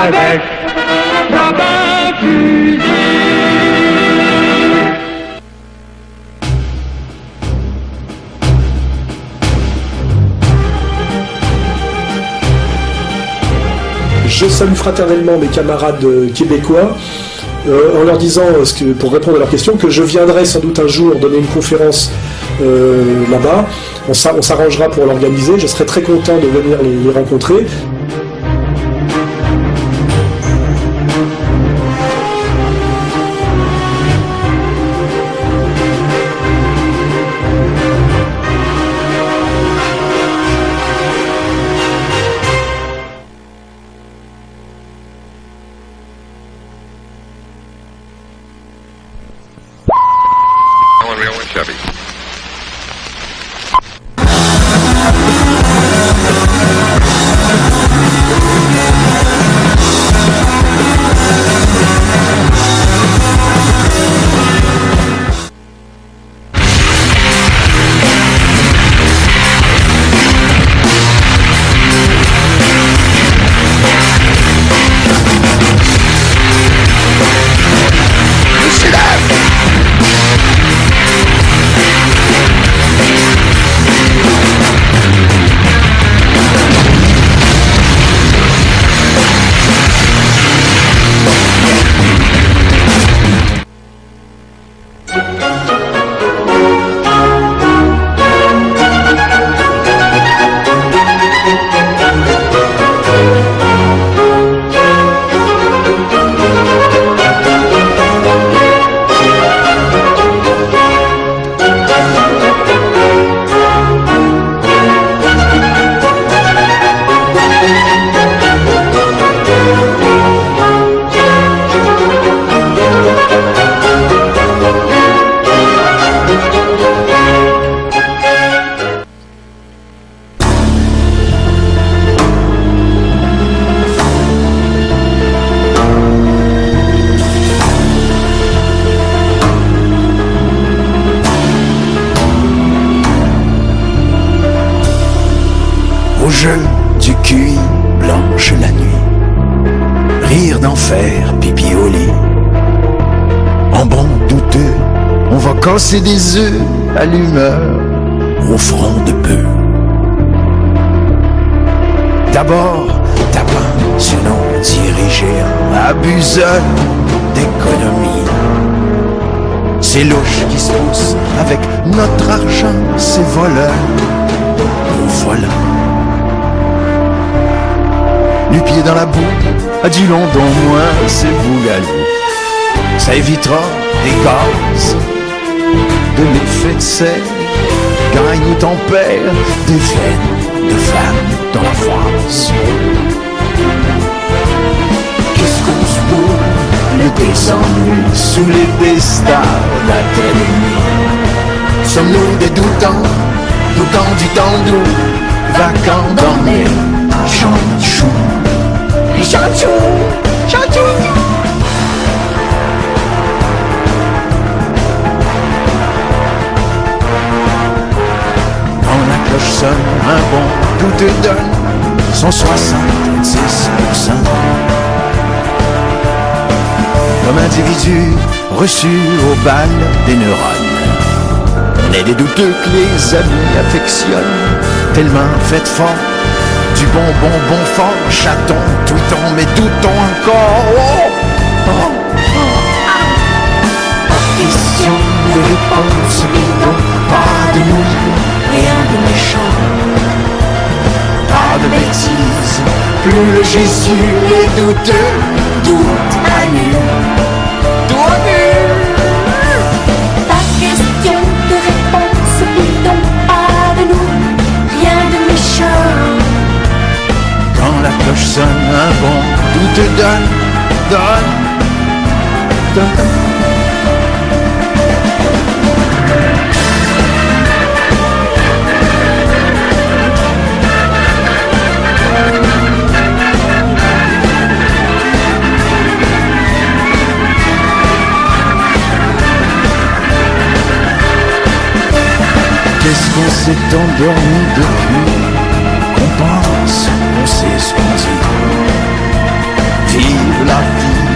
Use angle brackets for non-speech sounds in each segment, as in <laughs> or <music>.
Je salue fraternellement mes camarades euh, québécois euh, en leur disant, euh, pour répondre à leurs questions, que je viendrai sans doute un jour donner une conférence là-bas. On s'arrangera pour l'organiser. Je serai très content de venir les, les rencontrer. Du long dont moins c'est bougalou. Ça évitera des gaz, de l'effet de serre, gagne ou ton père, des veines de femmes dans la. Qu'est-ce qu'on se bourre, le descendu sous les stars d'académie Sommes-nous des doutants, doutants du temps doux, vacants dans les chanchous Les chanchous, chanchous Quand la cloche sonne, un bon tout te donne son 66%. Comme individu reçu au bal des neurones. On est des douteux que les amis affectionnent, tellement faites fort, du bon bon fort, chaton, tweetons, mais doutons encore. Oh, oh, oh, ah. Question de réponse bidon, pas de nous, rien de méchant, pas de bêtises, plus le Jésus est douteux, doute à cloche sonne, un bon tout te donne, donne, donne. Qu'est-ce qu'on s'est endormi depuis? Qu'on pense, qu'on dit. Vive la vie,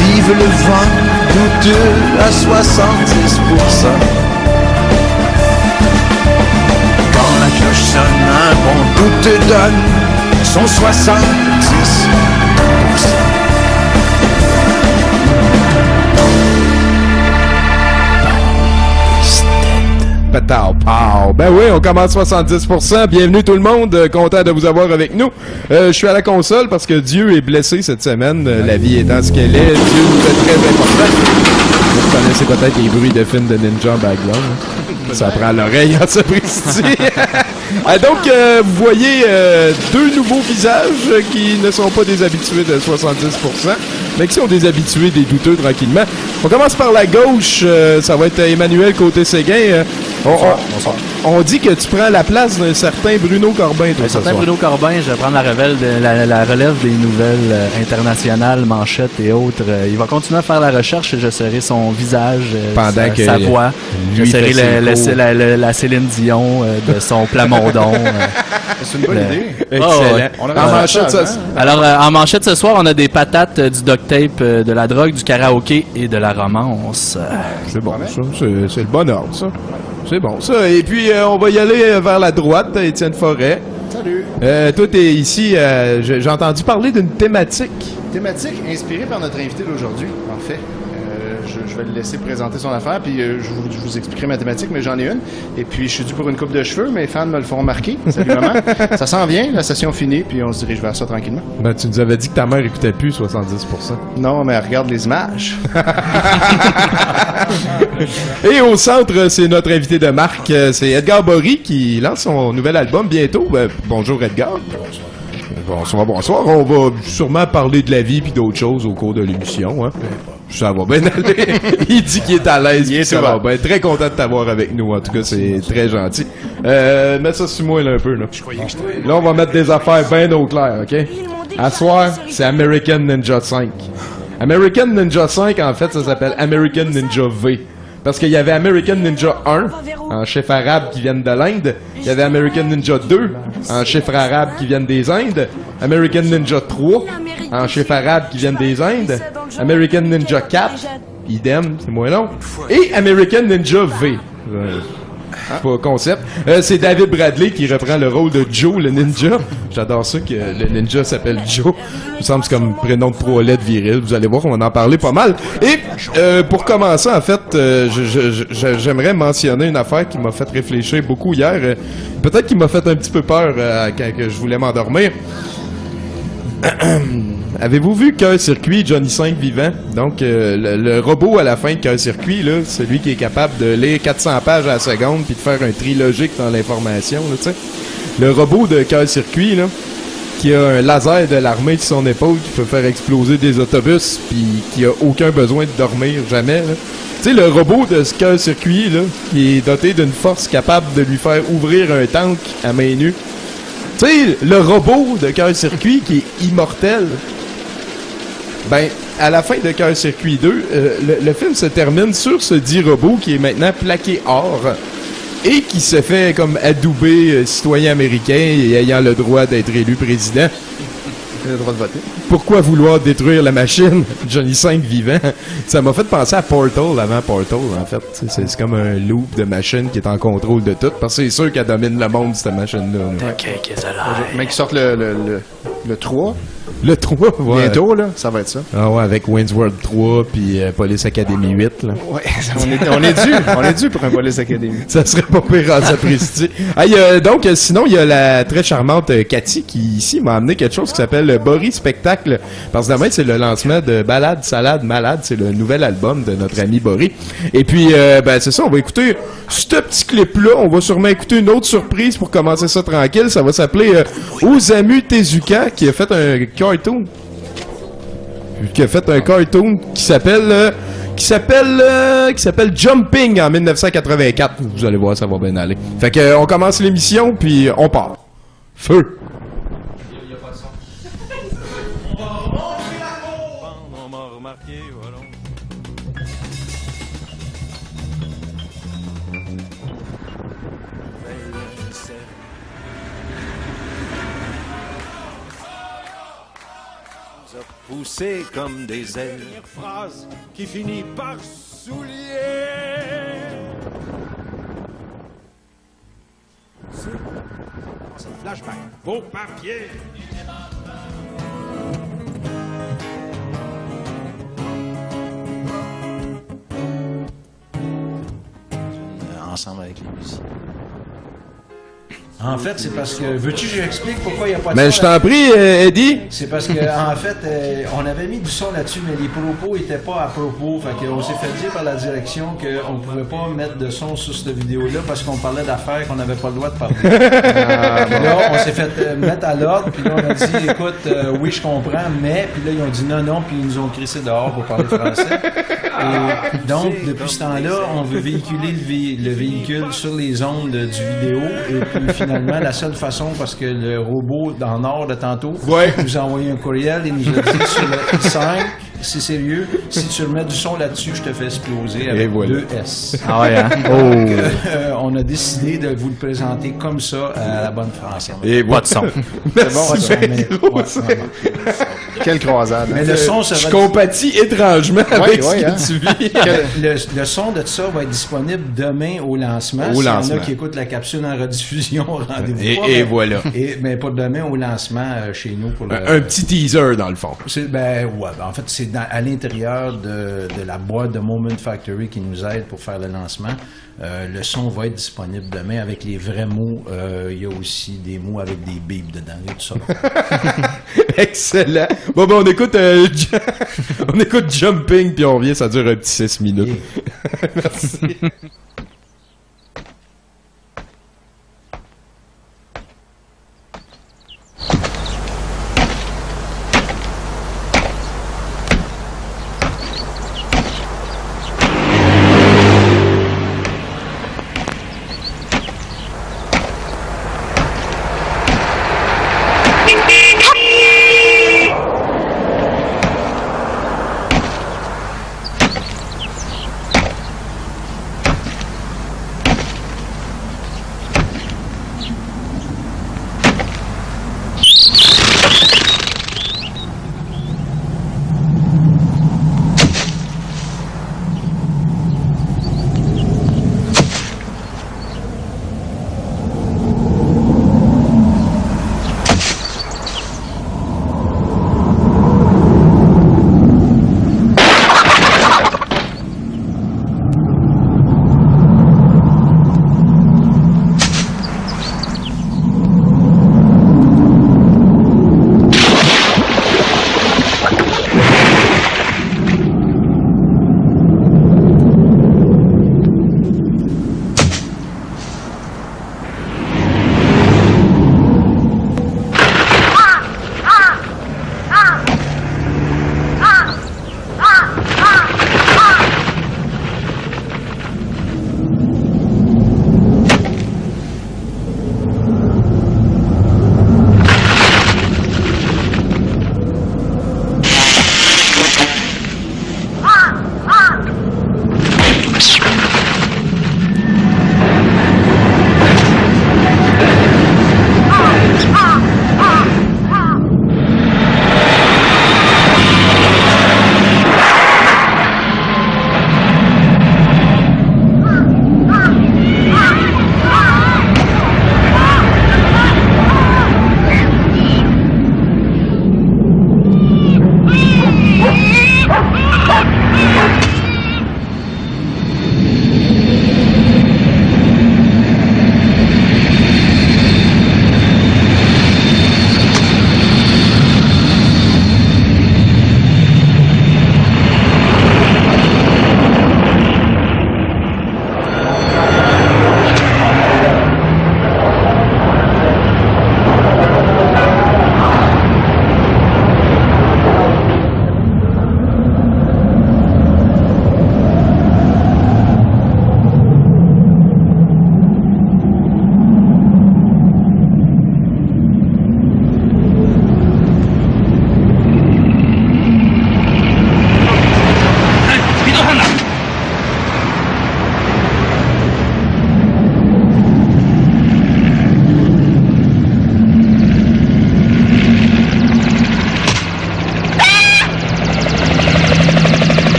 vive le vent douteux à 70%. Quand la cloche sonne, un bon doute te donne son 70%. Pataw, pow. Ben oui, on commence 70%. Bienvenue tout le monde. Euh, content de vous avoir avec nous. Euh, je suis à la console parce que Dieu est blessé cette semaine. Euh, la vie étant ce qu'elle est. Dieu nous fait très important. Vous connaissez peut-être les bruits de films de ninja background. hein. Ça prend l'oreille en. Ah, <laughs> donc, vous voyez deux nouveaux visages qui ne sont pas des habitués de 70%, mais qui sont des habitués des douteux tranquillement. On commence par la gauche. ça va être Emmanuel côté Séguin. On, on- on dit que tu prends la place d'un certain Bruno Corbin, toi, Un ce certain? Bruno Corbin, je vais prendre la, relève de- la, la relève des nouvelles euh, internationales, manchettes et autres. Euh, il va continuer à faire la recherche et je serai son visage, euh, Pendant sa, que sa voix. Je serai le- le- la, la- la Céline Dion euh, de son Plamondon. euh. C'est une bonne Le- idée. Excellent. Oh, ouais. On En manchette, ça, hein? Alors, euh, en manchette ce soir, on a des patates, euh, du duct tape, euh, de la drogue, du karaoké et de la romance. C'est bon, c'est le bon ordre, ça. C'est bon, ça. Et puis, euh, on va y aller euh, vers la droite, Étienne Forêt. Salut. Euh, toi, t'es ici. euh, j'ai, j'ai entendu parler d'une thématique. Thématique inspirée par notre invité d'aujourd'hui, en fait. Vais le laisser présenter son affaire, puis euh, je, vous, je vous expliquerai ma thématique, mais j'en ai une. Et puis, je suis dû pour une coupe de cheveux. Mes fans me le font remarquer. Salut, <laughs> maman. ça s'en vient, la session finie, puis on se dirige vers ça tranquillement. Ben, tu nous avais dit que ta mère écoutait plus 70%. Non, mais regarde les images. <laughs> Et au centre, c'est notre invité de marque, euh, c'est Edgar Bory qui lance son nouvel album bientôt. Ben, bonjour Edgar. Bonsoir, bonsoir. On va sûrement parler de la vie puis d'autres choses au cours de l'émission. Hein. Ça va bien aller. <laughs> Il dit qu'il est à l'aise. Il ça va bien. Très content de t'avoir avec nous. En tout cas, c'est très gentil. Euh, mets ça sur moi là, un peu. Là. là, on va mettre des affaires bien au clair, OK? À soir, c'est American Ninja 5. American Ninja 5, en fait, ça s'appelle American Ninja V. Parce qu'il y avait American Ninja 1 en chiffres arabes qui viennent de l'Inde. Il y avait American Ninja 2 en chiffres arabes qui viennent des Indes. American Ninja 3 en chiffres arabes qui viennent des Indes. American Ninja 4, idem, c'est moins long. Et American Ninja V. Euh, concept. Euh, c'est David Bradley qui reprend le rôle de Joe le ninja. J'adore ça que le ninja s'appelle Joe. Il me semble que c'est comme prénom de trois lettres viril. Vous allez voir, on va en parler pas mal. Et euh, pour commencer, en fait, euh, j'aimerais mentionner une affaire qui m'a fait réfléchir beaucoup hier. Peut-être qui m'a fait un petit peu peur quand je voulais m'endormir. <clears throat> Avez-vous vu Cœur Circuit, Johnny 5 vivant? Donc, euh, le, robot à la fin de Cœur Circuit, là, celui qui est capable de lire 400 pages à la seconde puis de faire un tri logique dans l'information, tu sais. Le robot de Cœur Circuit, là, qui a un laser de l'armée sur son épaule qui peut faire exploser des autobus puis qui a aucun besoin de dormir jamais, là. Tu sais, le robot de ce Cœur Circuit, là, qui est doté d'une force capable de lui faire ouvrir un tank à main nue. Tu sais, le robot de Cœur Circuit qui est immortel. Ben, à la fin de Cœur Circuit 2, euh, le, le film se termine sur ce dit robot qui est maintenant plaqué or et qui se fait comme adouber euh, citoyen américain et ayant le droit d'être élu président. Il <laughs> a le droit de voter. Pourquoi vouloir détruire la machine? <laughs> Johnny 5 vivant. Ça m'a fait penser à Portal avant Portal, en fait. C'est c'est comme un loop de machine qui est en contrôle de tout, parce que c'est sûr qu'elle domine le monde, cette machine-là. là. Ok, qu'est-ce que Mais qui sortent le, le, le, le 3 <laughs> Le 3, ouais. bientôt, là. Ça va être ça. Ah ouais, avec Wayne's World 3 puis euh, Police Academy 8, là. Ouais, on est, on est dû. On est dû pour un Police Academy. <laughs> Ça serait pas pire en sapristi. Ah, a- donc, euh, sinon, il y a la très charmante euh, Cathy qui, ici, m'a amené quelque chose qui s'appelle le Boris Spectacle. Parce que demain, c'est le lancement de Balade, Salade, Malade. C'est le nouvel album de notre ami Boris. Et puis, euh, ben, c'est ça, on va écouter ce petit clip-là. On va sûrement écouter une autre surprise pour commencer ça tranquille. Ça va s'appeler euh, Osamu Tezuka, qui a fait un cartoon qui a fait un cartoon qui s'appelle euh, qui s'appelle euh, qui s'appelle Jumping en 1984. Vous allez voir, ça va bien aller. Fait que euh, on commence l'émission puis on part. Feu. Pousser comme des ailes. phrase qui finit par soulier. C'est c'est flashback. Vos papiers. Ensemble avec les musiciens. En fait, c'est parce que. Veux-tu que j'explique pourquoi il n'y a pas de Mais son je t'en prie, euh, Eddie. C'est parce que <laughs> en fait, euh, on avait mis du son là-dessus, mais les propos étaient pas à propos. Fait qu'on s'est fait dire par la direction qu'on pouvait pas mettre de son sur cette vidéo-là parce qu'on parlait d'affaires qu'on n'avait pas le droit de parler. <laughs> Puis là, on s'est fait euh, mettre à l'ordre, puis là, on a dit, écoute, euh, oui, je comprends, mais, puis là, ils ont dit non, non, puis ils nous ont crissé dehors pour parler français. Et donc, depuis ce temps-là, on veut véhiculer le, vé- le véhicule sur les ondes du vidéo. Et puis finalement, la seule façon, parce que le robot dans nord de tantôt Ouais. nous a envoyé un courriel et nous a dit sur le i5, c'est sérieux, si tu remets du son là-dessus, je te fais exploser avec Et voilà. deux S. Ah ouais, hein? <laughs> Donc, euh, on a décidé de vous le présenter comme ça à la bonne française. Et Pas de son. <laughs> C'est bon, ça, mais- ouais, vraiment. Quelle croisade. Mais le son Je sera compatis étrangement avec ouais, ce hein? que tu <laughs> vis. le, le son de ça va être disponible demain au lancement. Au S'il y en lancement. a qui écoutent la capsule en rediffusion, rendez-vous Et- pas, et mais- voilà. Et, mais pas demain au lancement euh, chez nous pour le. Un, un petit teaser, dans le fond. Ben ouais, ben, en fait c'est à l'intérieur de, de la boîte de Moment Factory qui nous aide pour faire le lancement. Euh, le son va être disponible demain avec les vrais mots. Euh, Il y a aussi des mots avec des bips dedans et tout ça. <laughs> Excellent. Bon, ben, on écoute, euh, <laughs> on écoute Jumping, puis on revient, ça dure un petit 6 minutes. <laughs> Merci.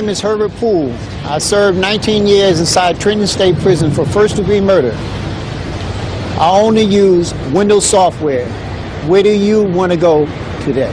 My name is Herbert Poole. I served 19 years inside Trenton State Prison for first degree murder. I only use Windows software. Where do you want to go today?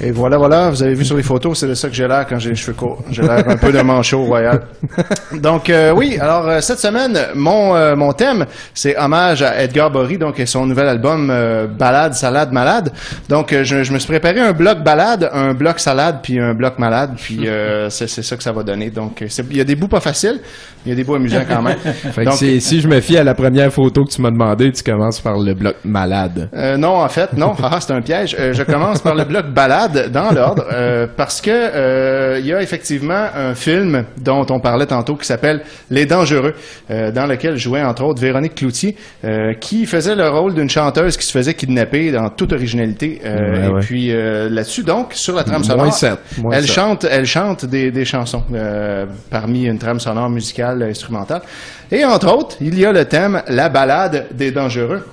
Et voilà, voilà, vous avez vu sur les photos, c'est de ça que j'ai l'air quand j'ai les cheveux courts. J'ai l'air un peu de manchot royal. <laughs> Donc euh, oui, alors euh, cette semaine, mon euh, mon thème, c'est hommage à Edgar Bory, donc et son nouvel album Balade, Salade, Malade. Donc je, je me suis préparé un bloc balade, un bloc salade, puis un bloc malade, puis <laughs> c'est ça que ça va donner. Donc il y a des bouts pas faciles, il y a des bouts amusants quand même. <laughs> Fait que Donc, c'est- si je me fie à la première photo que tu m'as demandé, tu commences par le bloc malade. Non, en fait, non. Ah, c'est un piège. Je commence par le bloc balade dans l'ordre euh, parce que euh, il y a effectivement un film dont on parlait tantôt qui s'appelle Les Dangereux, euh, dans lequel jouait entre autres Véronique Cloutier, euh, qui faisait le rôle d'une chanteuse qui se faisait kidnapper dans toute originalité. Euh, Ouais, et ouais. puis euh, là-dessus, donc, sur la trame sonore, sept, elle sept. chante, elle chante des, des chansons euh, parmi une trame sonore musicale instrumentale. Et entre autres, il y a le thème La balade des dangereux.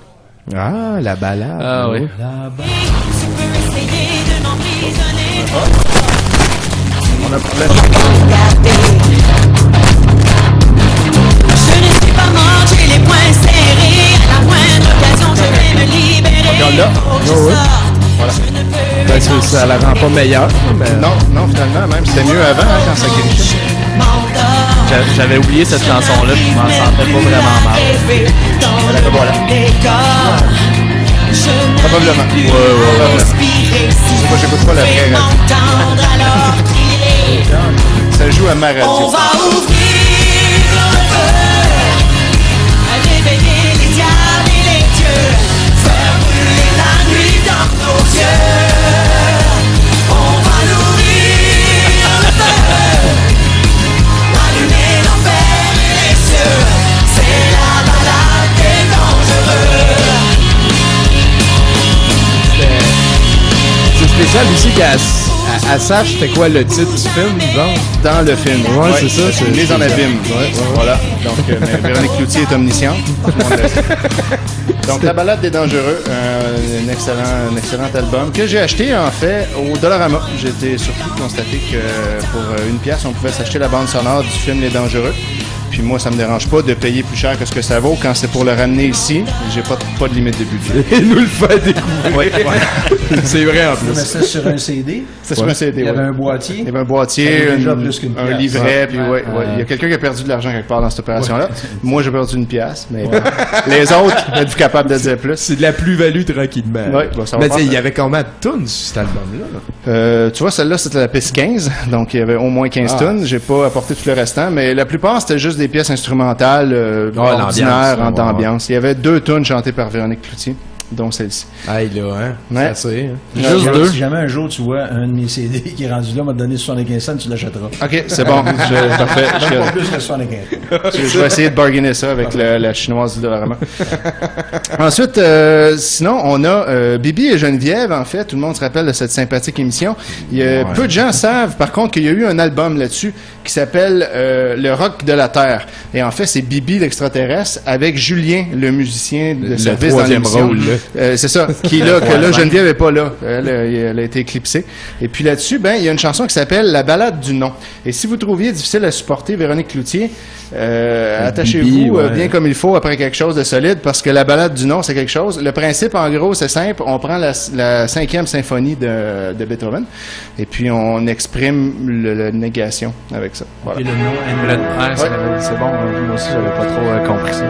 Ah, la balade. Ah oui. On a problème. Je ne suis pas mort, j'ai les poings serrés. À la moindre occasion, je vais me libérer. Regarde là. Oh, oui. Voilà. Ben, ça, ça la rend pas meilleure. mais- Non, non, finalement, même c'était mieux avant hein, quand ça grichait. J'a- J'avais oublié cette chanson-là, puis je m'en sentais pas vraiment mal. Voilà, voilà. Probablement. Je Ouais, ouais, ouais. C'est pas, j'écoute pas la vraie radio. Ça joue à ma radio. On va ouvrir le feu, spécial aussi qu'elle elle- elle sache c'était quoi le titre du film, genre. Dans le film. Ouais, c'est ça, c'est- Mise en abîme. Voilà. Donc, euh, <laughs> Véronique Cloutier est omnisciente. Tout le monde le sait. <laughs> Donc, La balade des dangereux, un, un excellent, un excellent album que j'ai acheté en fait au Dollarama. J'étais surpris de constater que pour euh, une pièce, on pouvait s'acheter la bande sonore du film Les Dangereux. Puis moi, ça me dérange pas de payer plus cher que ce que ça vaut quand c'est pour le ramener ici. J'ai pas, pas de limite de budget. <laughs> Et nous le fait découvrir. Oui. <laughs> C'est vrai en Mais plus. c'était sur un CD. C'est sur un CD. Il y avait ouais. un boîtier? Il y avait un boîtier, une- plus un livret, puis Ouais. ouais, ouais. Il y a quelqu'un qui a perdu de l'argent quelque part dans cette opération-là. <laughs> Moi, j'ai perdu une pièce, mais les autres, êtes-vous capable de dire plus? C'est de la plus-value tranquillement. Ouais, bon, ça va Mais il y faire. avait combien de tunes sur cet album-là? Euh, tu vois, celle-là, c'était la piste 15, donc il y avait au moins 15 Ah. tonnes. J'ai pas apporté tout le restant, mais la plupart, c'était juste des pièces instrumentales, euh, Ah, ordinaires, en d'ambiance. Il y avait deux tunes chantées par Véronique Cloutier, dont celle-ci. Ah, il a, hein? Ouais. Ça, c'est, hein. Juste deux. Si jamais un jour tu vois un de mes CD <laughs> qui est rendu là, m'a donné 75 cents, tu l'achèteras. Ok, c'est bon. <laughs> Je, parfait. Je- Même pas plus que 75. je, je vais essayer de bargainer ça avec le- la chinoise du Dollarama. <laughs> Ensuite, euh, sinon, on a euh, Bibi et Geneviève, en fait. Tout le monde se rappelle de cette sympathique émission. Il y a, Peu de gens savent, par contre, qu'il y a eu un album là-dessus qui s'appelle euh, Le rock de la Terre. Et en fait, c'est Bibi l'extraterrestre avec Julien, le musicien de Le service dans troisième l'émission. rôle, là. Euh, c'est ça, qui est là, que là, Geneviève est pas là. Elle, euh, elle a été éclipsée. Et puis là-dessus, ben, il y a une chanson qui s'appelle La balade du nom. Et si vous trouviez difficile à supporter Véronique Cloutier, euh, attachez-vous ouais. bien comme il faut après quelque chose de solide, parce que la balade du nom, c'est quelque chose. Le principe, en gros, c'est simple. On prend la, la cinquième symphonie de, de Beethoven, et puis on exprime le, la négation avec ça. Voilà. Et le nom Le- est ouais, c'est c'est bon, moi aussi j'avais pas trop euh, compris ça.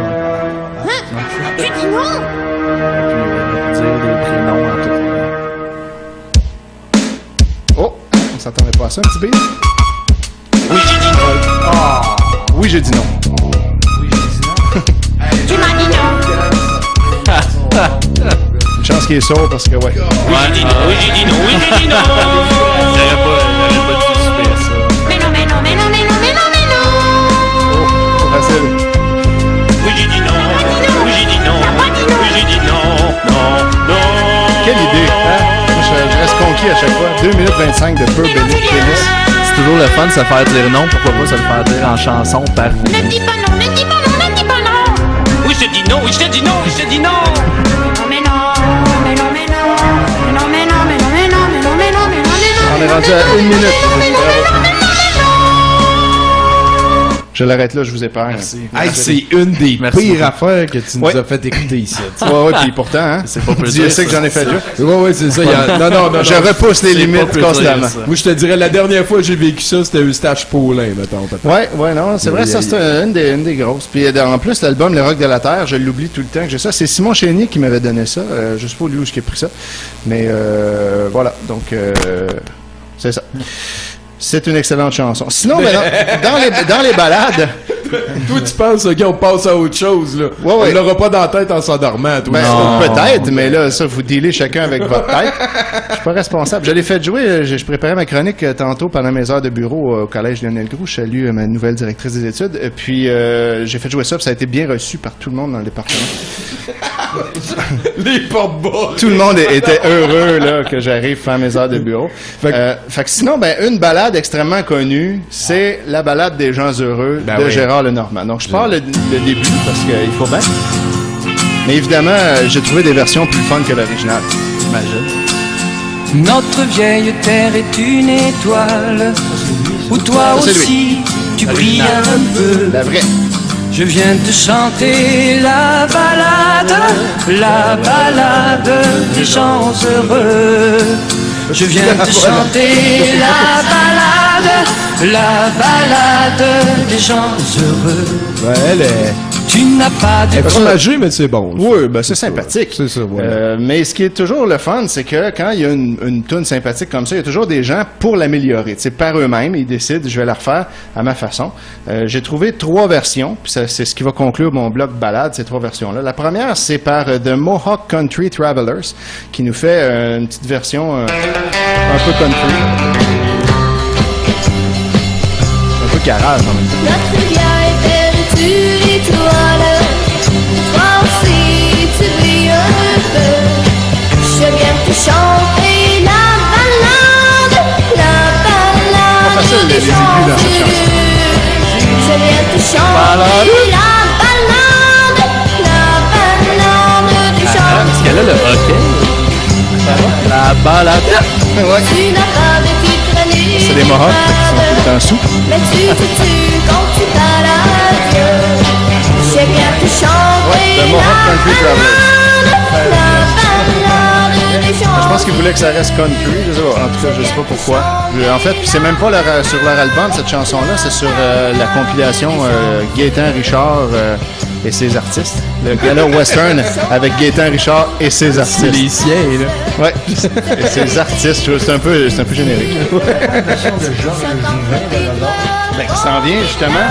Tu dis non? Dire des prénoms en tout. Oh, on s'attendait pas à ça, un petit beat. Oui, j'ai dit non. Ah, oui, j'ai dit non. Tu m'as dit non. Une chance qu'il est sourd parce que, ouais. Oui, j'ai dit non, oui, j'ai dit non, oui, j'ai dit non! J'aurais pas, j'aurais pas dû à chaque fois. 2 minutes 25 de Pure Belly Penis. toujours le fun de se faire dire non. Pourquoi pas se le faire dire en chanson par vous? Ne dis pas non, ne dis pas non, ne dis pas non Oui, je te dis non, oui, je te dis non, oui, je te dis non Non mais non, mais non, mais non Mais non, mais non, mais non, mais non, mais non, mais non, mais non, mais non On est rendu à une minute. Je l'arrête là, je vous épargne. Hey, c'est une des Merci pires beaucoup. affaires que tu nous Ouais. as fait écouter ici. <laughs> Ouais, ouais, puis pourtant, hein. C'est pas Dieu sait que j'en ai fait deux. Ouais, ouais, c'est ça. il y a- <laughs> Non, non, non. Je non. repousse les limites constamment. dire. Moi, je te dirais, la dernière fois que j'ai vécu ça, c'était Eustache Paulin, mettons. Ouais, ouais, non, c'est vrai, ça, c'est une des, une des grosses. Puis euh, en plus, l'album Le Rock de la Terre, je l'oublie tout le temps que j'ai ça. C'est Simon Chénier qui m'avait donné ça. Euh, je sais pas lui où j'ai pris ça. Mais euh, voilà, donc euh, c'est ça. C'est une excellente chanson. Sinon, ben, dans, dans les, dans les balades, <laughs> Toi, tu penses, OK, on passe à autre chose, là. Ouais, ouais. On l'aura pas dans la tête en s'endormant, toi. ben, peut-être, mais là, ça, vous dealez chacun avec votre tête. Je suis pas responsable. Je l'ai fait jouer, euh, je, je préparais ma chronique euh, tantôt pendant mes heures de bureau euh, au collège Lionel Groux. Je salue ma nouvelle directrice des études. Et puis, euh, j'ai fait jouer ça, puis ça a été bien reçu par tout le monde dans le département. Les tout le monde était heureux là, que j'arrive faire mes heures de bureau. Fait que- Euh, fait que sinon, ben, une balade extrêmement connue, c'est la balade des gens heureux Ben de oui. Gérard Lenormand. Donc, je parle le, le début parce qu'il faut bien. Mais évidemment, euh, j'ai trouvé des versions plus fun que l'original. J'imagine. Notre vieille terre est une étoile où toi aussi tu brilles un peu. La vraie. Je viens te chanter la balade, la balade des gens heureux. Je viens te chanter la balade, la balade des gens heureux. Ouais, elle est... Tu n'as pas de Elle est fromagée, mais c'est bon. Oui, ben c'est sympathique. C'est ça, voilà. Euh, mais ce qui est toujours le fun, c'est que quand il y a une, une tune sympathique comme ça, il y a toujours des gens pour l'améliorer. Sais, par eux-mêmes, ils décident, je vais la refaire à ma façon. Euh, J'ai trouvé trois versions, puis c'est ce qui va conclure mon blog balade, ces trois versions-là. La première, c'est par euh, The Mohawk Country Travelers, qui nous fait euh, une petite version euh, un peu country. Un peu garage en même temps. Chanter la balade La balade Pas facile, les- des les gens aigus dans cette chanson. heureux. Je viens te chanter la balade La balade des gens Parce qu'elle a le hockey. La balade. Ouais. Tu n'as pas vécu traîner C'est des Mohawks qu'ils sont tout le temps sous. Mais tu te tues quand tu balades Je viens te chanter Ouais, The Mohawk Country Travelers. Je pense qu'ils voulaient que ça reste country, je sais pas. En tout cas, je sais pas pourquoi. En fait, c'est même pas leur- sur leur album, cette chanson-là, c'est sur euh, la compilation euh, Gaétan Richard euh, et ses artistes. Le gala western avec Gaétan Richard et ses C'est artistes. les siens, là. Ouais, et ses artistes, c'est un peu, c'est un peu générique. Ben, qui s'en vient, justement.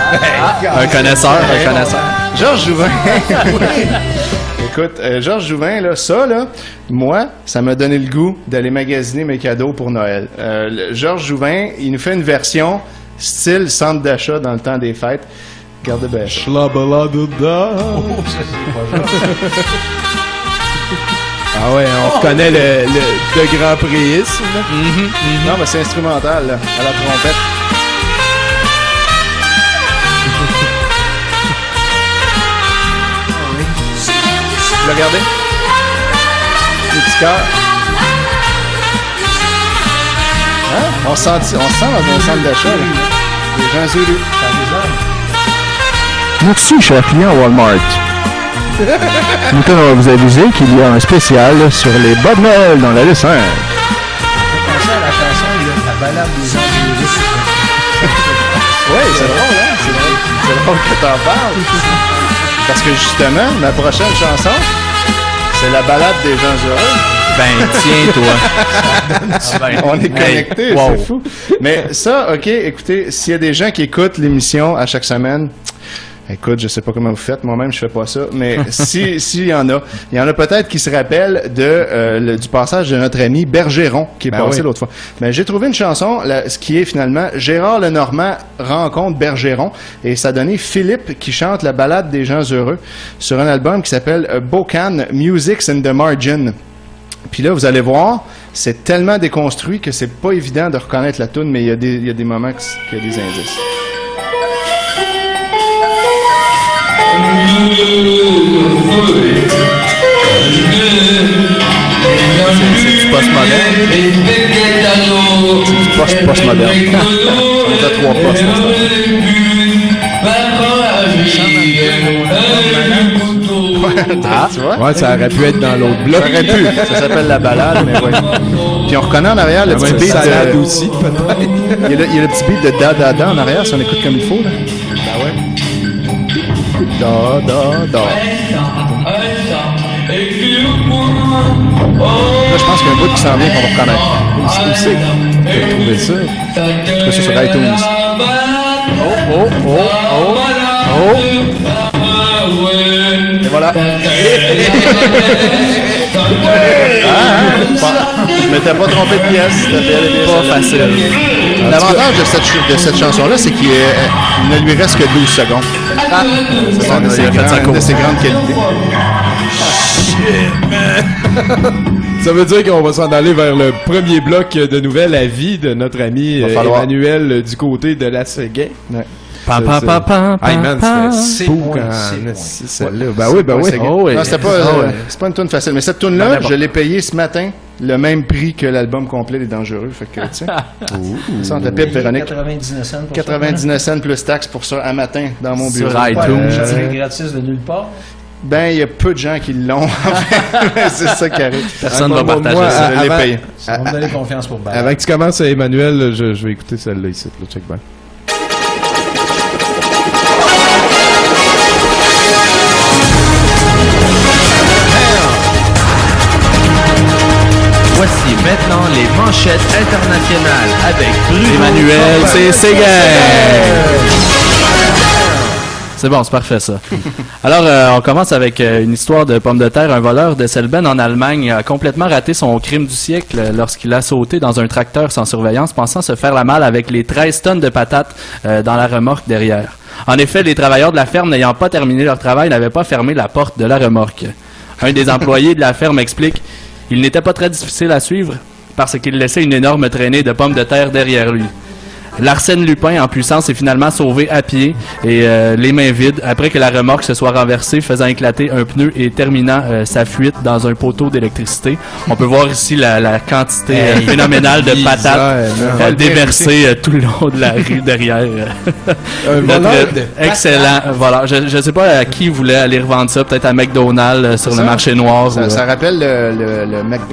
Un connaisseur, un connaisseur. Georges Jouvin. <laughs> Écoute, euh, Georges Jouvin, là, ça, là, moi, ça m'a donné le goût d'aller magasiner mes cadeaux pour Noël. Euh, Georges Jouvin, il nous fait une version style centre d'achat dans le temps des fêtes. Regardez bien. ça. Schlabaladada. <laughs> Ah ouais, on reconnaît le, le, le grand préisme, là. Non, mais c'est instrumental, là, à la trompette. Le regardez? Les petits cœurs? Hein? On se sent, on se sent dans un centre d'achat. Les gens zoulus. Merci, cher client Walmart. Nous à vous aviser qu'il y a un spécial sur les bonnes Noël dans la L5. Pensez à la chanson, la balade des gens heureux. Oui, c'est drôle, hein? C'est drôle que t'en parles. Parce que justement, ma prochaine chanson, c'est la balade des gens heureux. Ben, tiens, toi. Ah ben, On est hey, connectés, wow. c'est fou. Mais ça, OK, écoutez, s'il y a des gens qui écoutent l'émission à chaque semaine, écoute, je sais pas comment vous faites, moi-même je fais pas ça, mais <laughs> si s'il y en a, il y en a peut-être qui se rappellent de euh, le- du passage de notre ami Bergeron qui est Ben passé oui. l'autre fois. Mais j'ai trouvé une chanson, là, ce qui est finalement Gérard Lenormand rencontre Bergeron et ça a donné Philippe qui chante la balade des gens heureux sur un album qui s'appelle euh, Bocan Music's in the Margin. Puis là, vous allez voir, c'est tellement déconstruit que c'est pas évident de reconnaître la tune, mais il y, a des- il y a des moments qu'il y a des indices. C'est du postmoderne. Du post-postmoderne. On est à trois postes. Ah, tu vois? Ouais, ça aurait pu être dans l'autre bloc. Ça aurait pu. Ça s'appelle la balade, mais ouais. Puis on reconnaît en arrière le petit même beat de... <laughs> aussi, peut-être. Il y, a le, il y a le petit beat de Da Da Da en arrière, si on écoute comme il faut. Là. Je pense qu'il y a un bout qui s'en vient qu'on va reconnaître. J'ai trouvé ça sur iTunes. Oh, oh, oh, oh, oh. Et voilà. <laughs> Ah, bon, je m'étais pas trompé de pièce. Pas facile. L'avantage de cette, ch- de cette chanson-là, c'est qu'il euh, ne lui reste que 12 secondes. Ah, C'est une de ses grands- de ses grandes qualités. Ça veut dire qu'on va s'en aller vers le premier bloc de nouvelles avis de notre ami euh. Emmanuel euh, du côté de la. Ouais. Pam, Ça, pam, c'est- pam, pam, Hey man, C'est c'est celle-là. Ben oui, ben oui. c'est- Oh oui. Non, c'était pas, Ah euh, c'est pas une tune facile. Mais cette tune-là, n'importe. je l'ai payée ce matin le même prix que l'album complet des Dangereux. Fait que, tu sais. <laughs> Ça, on te pipe, Véronique. 99 cents pour ça. 99 cents plus taxes pour ça à matin dans mon Sur bureau. iTunes. Ouais, Euh, gratis de nulle part. Ben, il y a peu de gens qui l'ont. <laughs> <laughs> c'est ça qui arrive. Personne Ah, va partager moi, ça. Avant- payé. Ça va me donner confiance pour. Avant que tu commences, Emmanuel, je, je vais écouter celle-là ici. Là, check bien. Maintenant les manchettes internationales avec Bruno Emmanuel, c'est. C'est bon, c'est parfait ça. <laughs> Alors, euh, on commence avec euh, une histoire de pommes de terre. Un voleur de Selben en Allemagne a complètement raté son crime du siècle euh, lorsqu'il a sauté dans un tracteur sans surveillance, pensant se faire la malle avec les 13 tonnes de patates euh, dans la remorque derrière. En effet, les travailleurs de la ferme n'ayant pas terminé leur travail n'avaient pas fermé la porte de la remorque. Un des employés de la ferme explique il n'était pas très difficile à suivre parce qu'il laissait une énorme traînée de pommes de terre derrière lui. L'arsène Lupin en puissance est finalement sauvé à pied et euh, les mains vides après que la remorque se soit renversée, faisant éclater un pneu et terminant euh, sa fuite dans un poteau d'électricité. On peut voir ici la, la quantité euh, Hey, phénoménale de <laughs> bizarre, patates déversées euh, tout le long de la <laughs> rue derrière. Excellent. Voilà. Je ne sais pas à qui voulait aller revendre ça, peut-être à McDonald's sur le marché noir. Ça, ou, ça rappelle le, le,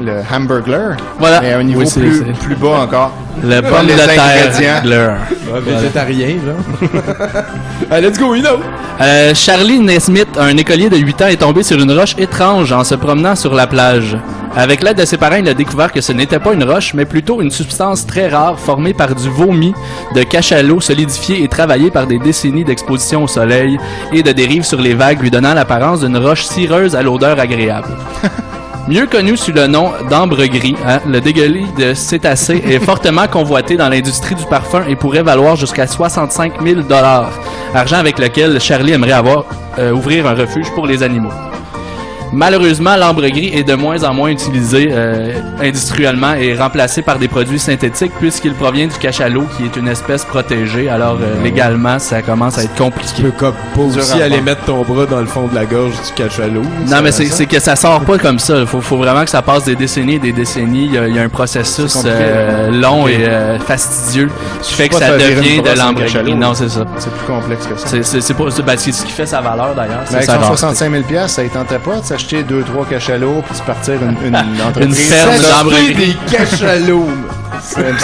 le, Voilà. mais à un niveau Oui, plus, bas encore. le pomme de terre. Ingrédients. Gleur. Ouais, végétarien, genre. <laughs> Allez, let's go, Ino! Euh, Charlie Nesmith, un écolier de 8 ans, est tombé sur une roche étrange en se promenant sur la plage. Avec l'aide de ses parents, il a découvert que ce n'était pas une roche, mais plutôt une substance très rare formée par du vomi de cachalot solidifié et travaillé par des décennies d'exposition au soleil et de dérive sur les vagues, lui donnant l'apparence d'une roche cireuse à l'odeur agréable. <laughs> Mieux connu sous le nom d'ambre gris, hein, le dégueulis de cétacé est fortement convoité dans l'industrie du parfum et pourrait valoir jusqu'à 65 000 dollars, argent avec lequel Charlie aimerait avoir euh, ouvrir un refuge pour les animaux. Malheureusement, l'ambre gris est de moins en moins utilisé euh, industriellement et remplacé par des produits synthétiques puisqu'il provient du cachalot qui est une espèce protégée. Alors euh, légalement, ça commence à être compliqué. Tu peux comme pas aussi aller mettre ton bras dans le fond de la gorge du cachalot. Non, mais c'est que ça sort pas comme ça. Il faut, faut vraiment que ça passe des décennies et des décennies. Il y a, il y a un processus euh, là. long et euh, fastidieux qui fait que ça devient de en l'ambre gris. Non, c'est ça. C'est plus complexe que ça. C'est ben, ce qui fait sa valeur d'ailleurs. Rareté. 165 000 piastres, ça tentait pas de s'acheter deux, trois cachalots puis de partir une, une <laughs> entreprise. Une ferme gris. des cachalots. <laughs> C'est une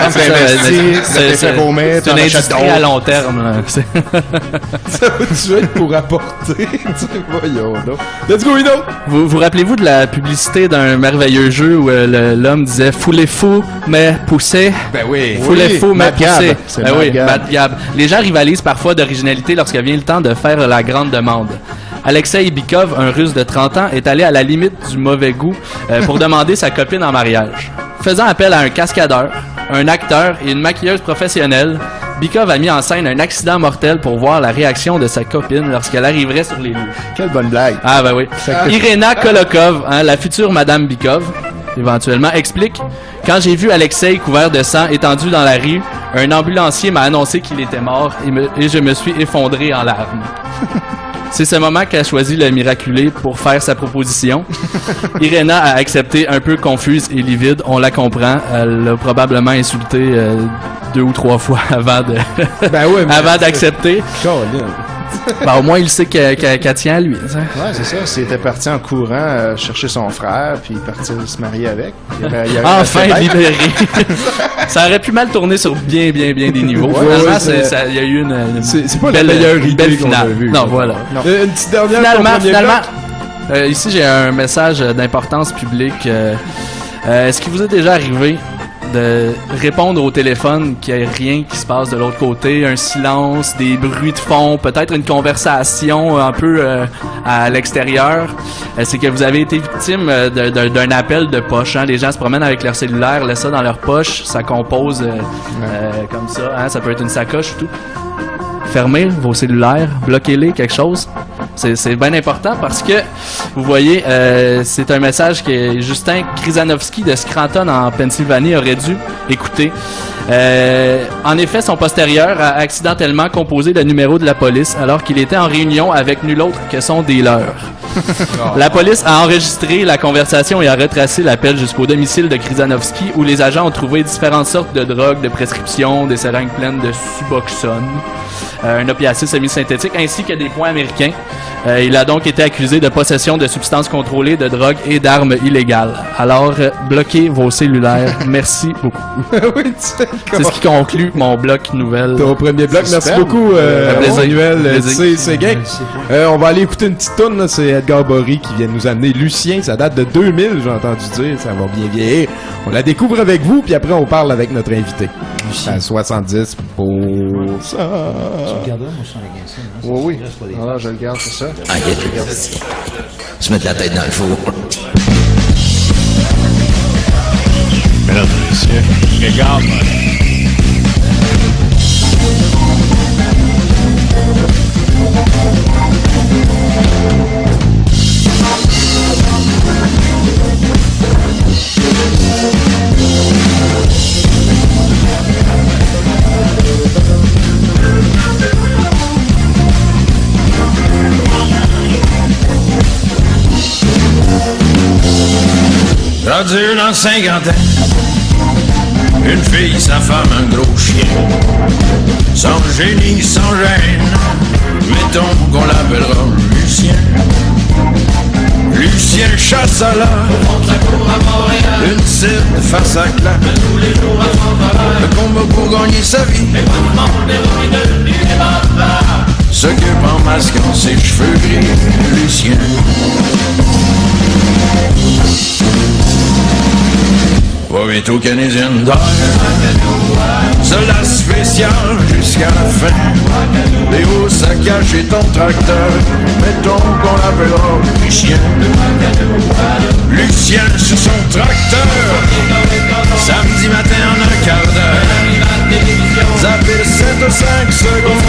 achètes industrie à long terme. <laughs> Ça va-tu être pour apporter? voyons donc. Let's go, Ino! Vous vous rappelez-vous de la publicité d'un merveilleux jeu où euh, l'homme disait Foulez fou, mais poussez Ben oui. Foulez Oui, fou, mais poussez. Ben oui, Gab. Matt Gab. Les gens rivalisent parfois d'originalité lorsque vient le temps de faire la grande demande. Alexei Bikov, un russe de 30 ans, est allé à la limite du mauvais goût euh, pour <laughs> demander sa copine en mariage. Faisant appel à un cascadeur, un acteur et une maquilleuse professionnelle, Bikov a mis en scène un accident mortel pour voir la réaction de sa copine lorsqu'elle arriverait sur les lieux. Quelle bonne blague. Ah ben oui. Irena Kolokov, hein, la future Madame Bikov, éventuellement, explique Quand j'ai vu Alexei couvert de sang étendu dans la rue, un ambulancier m'a annoncé qu'il était mort et, me- et je me suis effondré en larmes. <laughs> C'est ce moment qu'a choisi le miraculé pour faire sa proposition. <laughs> Irena a accepté un peu confuse et livide, on la comprend. Elle l'a probablement insulté euh, deux ou trois fois <laughs> avant de Ben mais- avant d'accepter. <laughs> Ben, au moins il sait que- que- qu'elle tient à lui. ça. Ouais, c'est ça. C'était parti en courant euh, chercher son frère, puis partir se marier avec. Il avait- il avait Enfin libéré. <laughs> ça aurait pu mal tourner sur bien, bien, bien des niveaux. Ouais, Finalement, il y a eu une, une C'est c'est pas belle, la meilleure une idée belle qu'on finale. a vue. Non, voilà. Euh, Une petite dernière Finalement, finalement, euh, ici j'ai un message d'importance publique. Euh, euh, Est-ce qu'il vous est déjà arrivé de répondre au téléphone qu'il n'y a rien qui se passe de l'autre côté, un silence, des bruits de fond, peut-être une conversation un peu euh, à l'extérieur. Euh, C'est que vous avez été victime euh, d'un appel de poche. hein. Les gens se promènent avec leur cellulaire, laissent ça dans leur poche, ça compose euh, euh, comme ça. hein. Ça peut être une sacoche ou tout fermez vos cellulaires, bloquez-les, quelque chose. C'est c'est bien important parce que, vous voyez, euh, c'est un message que Justin Krizanovski de Scranton en Pennsylvanie aurait dû écouter. Euh, en effet, son postérieur a accidentellement composé le numéro de la police alors qu'il était en réunion avec nul autre que son dealer. <laughs> La police a enregistré la conversation et a retracé l'appel jusqu'au domicile de Krizanovski où les agents ont trouvé différentes sortes de drogues de prescription, des seringues pleines de Suboxone, un opiacé semi-synthétique ainsi que des points américains. Euh, il a donc été accusé de possession de substances contrôlées, de drogue et d'armes illégales. Alors, euh, bloquez vos cellulaires. <laughs> Merci beaucoup. <laughs> oui, c'est C'est ce qui conclut mon bloc nouvelle. Ton premier bloc. Merci beaucoup, euh, euh, Plaisir. c'est. Euh, on va aller écouter une petite tonne. C'est Edgar Bory qui vient de nous amener Lucien. Ça date de 2000, j'ai entendu dire. Ça va bien vieillir. On la découvre avec vous, puis après on parle avec notre invité. À 70 pour ça. Tu regarderas mon son avec ça, hein? Oui, oui. Des- Ah, je le garde, c'est ça. Ah, il y a des- Se mettre la tête dans le four. Mesdames et messieurs, regarde. Cinquantaine, une fille, sa femme, un gros chien. Sans génie, sans gêne, mettons qu'on l'appellera Lucien. Lucien chasse à l'heure, une cible face à clap. Le combat pour gagner sa vie. S'occupe en masquant ses cheveux gris, Lucien. Va bientôt canadienne d'air Soldat spécial jusqu'à la fin. Les hauts à cacher ton tracteur. Mettons qu'on l'appellera Lucien. Lucien sur son tracteur. Samedi matin en un quart d'heure. Zapper le 7 ou 5 secondes.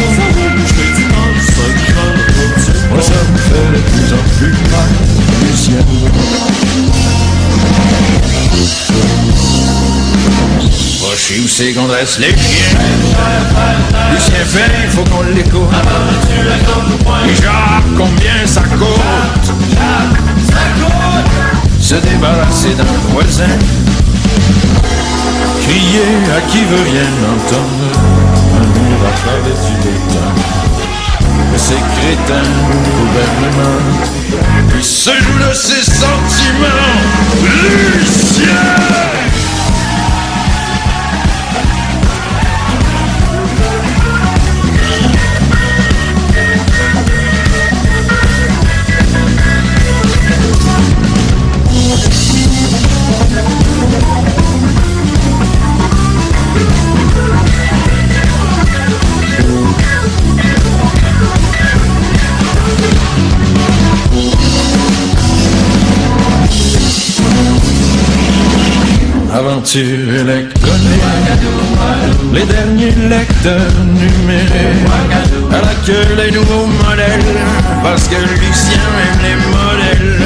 Moi ça me fait de plus en plus mal Lucien chez où c'est qu'on dresse les chiens Lucien fait, faut qu'on l'écoute. Jacques, combien ça coûte? Se débarrasser d'un voisin. Crier à qui veut rien entendre? Murmure à travers du béton Que ces crétins gouvernement. Puis se joue de ses sentiments. Lucien Aventure électronique Les derniers lecteurs numériques. À la queue les nouveaux modèles. Parce que Lucien aime les modèles.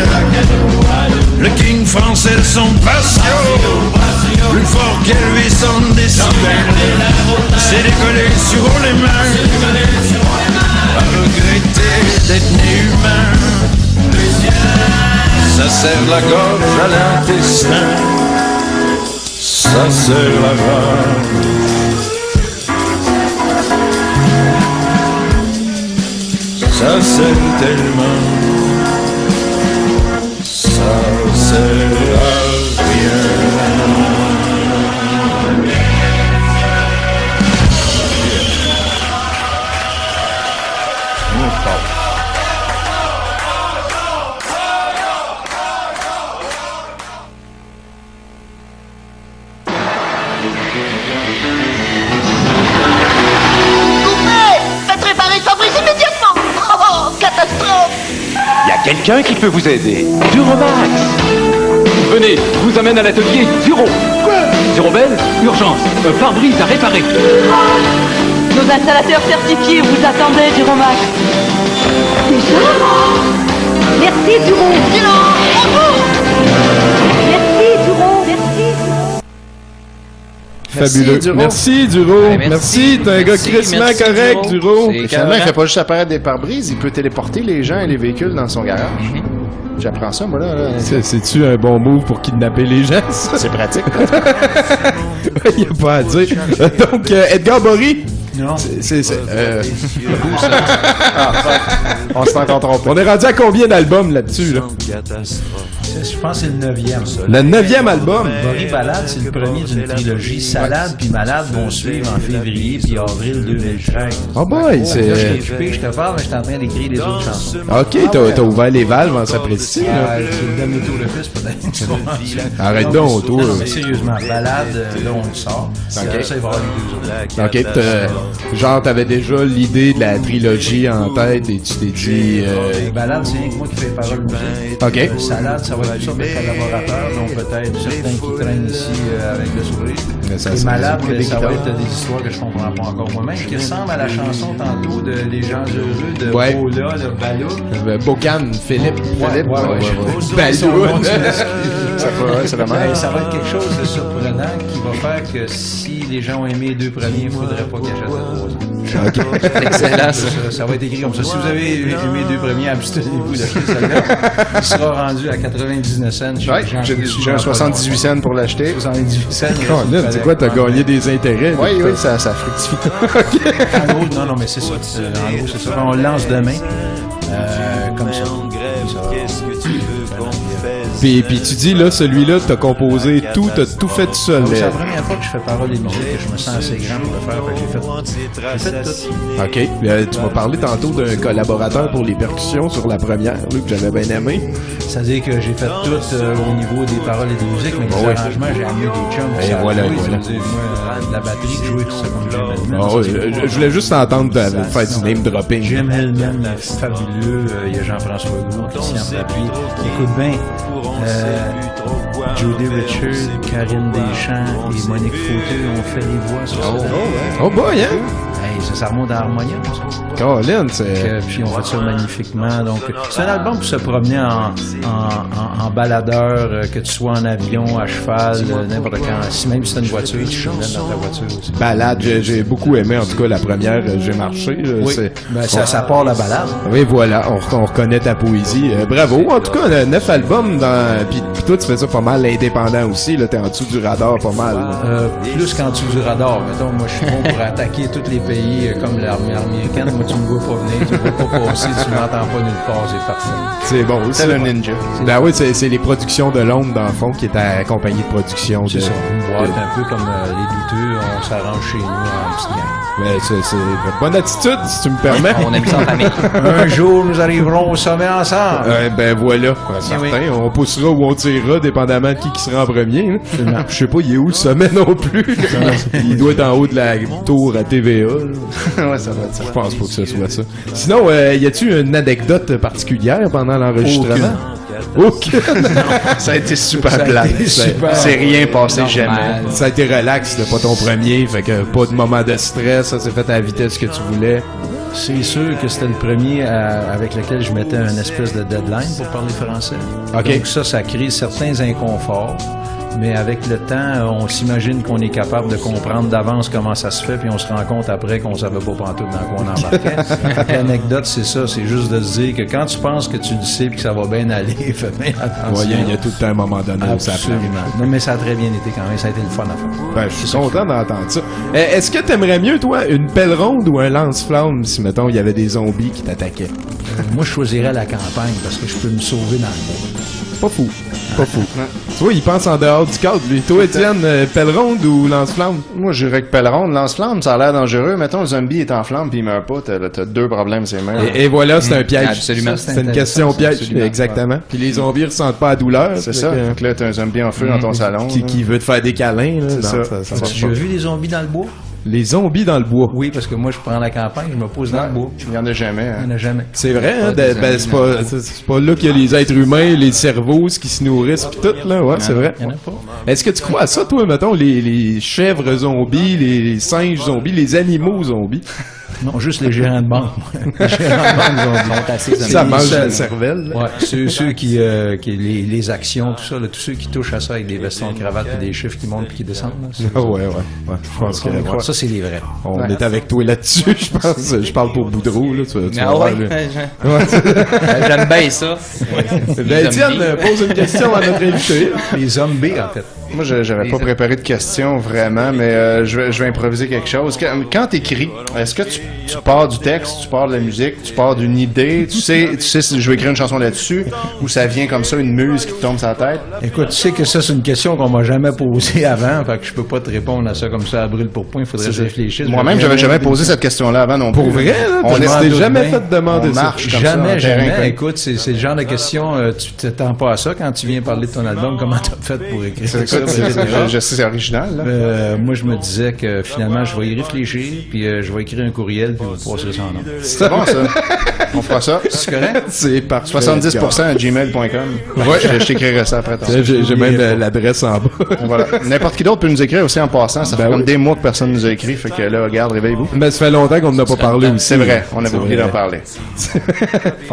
Le king français, son patio, plus fort qu'Elvis en décibels, s'est décollé sur les mains, à regretter d'être né humain. Ça serre la gorge à l'intestin, ça serre la rage. Ça sert tellement, ça sert à rien. Quelqu'un qui peut vous aider. Duromax. Venez, je vous amène à l'atelier Duro. Quoi? Durobel, urgence. Un pare-brise à réparer. Nos installateurs certifiés vous attendaient, Duromax. Déjà? Merci, Duro. Merci, Fabuleux. Duro. Merci, Duro. Ouais, merci. T'es un gars crissement correct, Duro. Finalement, il fait pas juste apparaître des pare-brises, il peut téléporter les gens et les véhicules dans son garage. J'apprends ça, moi, là. là. C'est- C'est-tu un bon move pour kidnapper les gens, ça? <laughs> C'est pratique. <laughs> Il n'y a pas à dire. Euh, Donc, euh, Edgar Bory? Non. C'est. c'est- euh, <laughs> Ah, on s'est encore trompé. On est rendu à combien d'albums là-dessus, là? Je pense que c'est le neuvième. ça. Le neuvième album. Boris Balade, c'est le premier d'une trilogie. Salade puis Malade vont suivre en février puis avril 2013. Oh boy, Là, c'est- je occupé, je te parle, mais je suis en train d'écrire les autres chansons. Ok, t'as ouvert les valves en s'apprécier, Ah, là. tour de piste, peut-être. <laughs> Arrête donc, toi. non, mais sérieusement, balade, euh, là, on le sort. Ok. Ça, il va y avoir les deux autres. Ok, t'as- genre t'avais déjà l'idée de la trilogie en tête et tu t'es dit. euh, Balade, c'est rien que moi qui fais les paroles musique. Ok. Euh, Salade, ça va être sortes de collaborateurs, dont peut-être certains qui traînent ici euh, avec le sourire. Mais ça, c'est- Malade, des ça va être des histoires que je comprends pas encore moi-même, qui ressemblent à la chanson tantôt de Les gens heureux de Ouais. Paula, de Balou. euh, Bocan, Philippe. Ouais, Philippe, ouais. <laughs> Ça va, c'est vraiment- Ça va être quelque chose de surprenant qui va faire que si les gens ont aimé les deux premiers, il faudrait pas qu'ils achètent le troisième. Ok. <laughs> Excellent, ça. Ça va être écrit comme ça. Si vous avez aimé les deux premiers, abstenez-vous d'acheter celle-là. Il sera rendu à 99 cents. Ouais, j'ai un dans 78 cents pour l'acheter. 78 cents. C'est quoi, t'as gagné des intérêts? Oui, oui, ça, ça fructifie. <laughs> En gros, non, non, mais c'est ça. Euh, En gros, c'est ça. On le lance demain. Euh, comme ça. Puis, puis tu dis, là, celui-là, t'as composé tout, t'as tout fait tout seul. C'est la première fois que je fais parole et musique que je me sens assez grand pour le faire. Fait que j'ai fait, j'ai tout. OK. Euh, tu m'as parlé tantôt d'un collaborateur pour les percussions sur la première, là, que j'avais bien aimé. C'est-à-dire que j'ai fait tout euh, au niveau des paroles et des musiques, mais les Ah ouais. arrangements, j'ai amené des chums. Et qui savent voilà, jouer, voilà. Moi, euh, de la batterie, jouer tout ça comme. Ah ouais, c'est je, voulais juste entendre faire du name dropping. Jim Hellman, fabuleux. Il y a Jean-François Gros, Christian Papy. Écoute bien, euh, Jody Richard, Karine Deschamps et Monique Fauteux ont fait les voix sur ça. Oh boy, hein? Hey, ça, ça remonte à Harmonium. Colin, c'est... Puis on fait ça magnifiquement. Donc, c'est un album pour se promener en, en, en, en baladeur, euh, que tu sois en avion, à cheval, euh, n'importe quand. Si même si c'est une voiture, tu te promènes dans ta voiture aussi. Balade, j'ai beaucoup aimé, en tout cas, la première, euh, j'ai marché. Oui, ben, ça, ça part la balade. Oui, voilà, on, on reconnaît ta poésie. Euh, bravo. En tout cas, neuf albums, dans... puis, puis toi, tu fais ça pas mal indépendant aussi. Là, t'es en dessous du radar pas mal. Euh, plus qu'en dessous du radar. Mettons, moi, je suis bon pour <laughs> attaquer tous les pays euh, comme l'armée américaine. Moi, tu me vois pas venir, tu me vois pas passer, tu m'entends pas nulle part, c'est parfait. C'est bon aussi. C'est le ninja. Ben oui, c'est les productions de Londres, dans le fond, qui est à compagnie de production. de- C'est ça, une boîte de- un peu comme euh, les douteux, on s'arrange chez nous en petite gang. Ben, c'est bonne attitude, si tu me permets. On aime ça en famille. <laughs> Un jour, nous arriverons au sommet ensemble. Euh, ben voilà, certain. oui. On poussera ou on tirera, dépendamment de qui qui sera en premier. hein. Je sais pas, il est où le sommet non plus? <laughs> il doit être en haut de la tour à TVA. là. Ouais, ça va être ça. Je pense pas que ce soit ça. Sinon, euh, y a-tu une anecdote particulière pendant l'enregistrement? Aucune. <laughs> Ça a été super plat. C'est rien passé normal. jamais. Ça a été relax, c'était pas ton premier, fait que pas de moment de stress, ça s'est fait à la vitesse que tu voulais. C'est sûr que c'était le premier à- avec lequel je mettais un espèce de deadline pour parler français. OK. Donc ça, ça crée certains inconforts. Mais avec le temps, on s'imagine qu'on est capable de comprendre d'avance comment ça se fait, puis on se rend compte après qu'on savait pas pantoute dans quoi on embarquait. <laughs> L'anecdote, c'est ça, c'est juste de se dire que quand tu penses que tu le sais puis que ça va bien aller, <laughs> fais bien attention. Il y a- il y a tout le temps un moment donné où ça Absolument. Non, mais ça a très bien été quand même, ça a été le fun à faire. Ben, je suis content d'entendre ça. Euh, Est-ce que t'aimerais mieux, toi, une pelle ronde ou un lance-flamme si, mettons, il y avait des zombies qui t'attaquaient? Euh, Moi, je choisirais la campagne parce que je peux me sauver dans le bois. Pas fou. Pas fou. Tu vois, il pense en dehors du cadre, lui. Toi, Étienne, euh, pelle ronde ou lance-flamme? Moi, je dirais que pelle ronde, lance-flamme, ça a l'air dangereux. Mettons, le zombie est en flamme puis il meurt pas, t'as t'as deux problèmes, c'est même. Et, et voilà, c'est un piège. Absolument. C'est une question piège. Exactement. Puis les zombies ressentent pas la douleur. C'est Fait ça. que- Donc là, t'as un zombie en feu dans ton Mhm. salon. Qui, là. qui veut te faire des câlins. là. C'est Non, ça. ça Ça marche Tu pas. as vu les zombies dans le bois? Les zombies dans le bois. Oui, parce que moi, je prends la campagne, je me pose dans le bois. Il y en a jamais. hein. Il n'y en a jamais. C'est vrai, hein? Ben, zombies c'est pas, c'est pas là qu'il y a les êtres humains, les cerveaux, ce qui se nourrissent, pis tout, là. Ouais, c'est vrai. Il y en a pas. Est-ce que tu crois à ça, toi, mettons, les, les chèvres zombies, les, les singes zombies, les animaux zombies? Non, juste les gérants de banque. <laughs> Les gérants de banque zombies. Ça Les mange seuls. la cervelle. Ouais, ceux, ceux qui, euh, qui les, les actions, tout ça, là, tous ceux qui touchent à ça avec des vestons de cravate et des chiffres qui montent et qui descendent. là, Ah ouais, ouais, ouais. Je pense que, ouais. Ça, c'est les vrais. On Ouais. est avec toi là-dessus, <laughs> je pense. Je parle pour Boudreau, là. Tu, vas- tu Ah ouais? <laughs> J'aime bien ça. Ben, Étienne, pose une question à notre invité. Les zombies, en fait. Moi, je- j'avais pas préparé de questions vraiment, mais euh, je, vais, je vais improviser quelque chose. Quand, quand t'écris, est-ce que tu, tu pars du texte, tu pars de la musique, tu pars d'une idée, tu sais, tu sais si je vais écrire une chanson là-dessus, ou ça vient comme ça, une muse qui te tombe sur la tête? Écoute, tu sais que ça, c'est une question qu'on m'a jamais posée <laughs> avant, fait que je peux pas te répondre à ça comme ça à brûle pour point. Il faudrait réfléchisse. Moi-même, j'avais jamais posé cette question-là avant non plus. Pour vrai, là? On doute jamais fait demander on ça. Jamais, jamais. Écoute, c'est le genre de question, euh, tu t'attends pas à ça quand tu viens parler de ton album, comment t'as fait pour écrire ça, je, sais, c'est original. Euh, moi, je me disais que finalement, je vais y réfléchir, puis euh, je vais écrire un courriel, puis vous passerez ça en nom. C'est bon, ça. On fera ça. C'est correct? C'est parfait. 70% à gmail.com. Ouais. Je, je t'écrirai ça après. J'ai- même euh, l'adresse en bas. Voilà. N'importe qui d'autre peut nous écrire aussi en passant. Ça fait Ben comme oui. des mois que personne nous a écrit. Fait que là, regarde, réveillez-vous. Mais ça fait longtemps qu'on n'a pas parlé aussi. C'est vrai, on avait C'est oublié d'en parler. Puis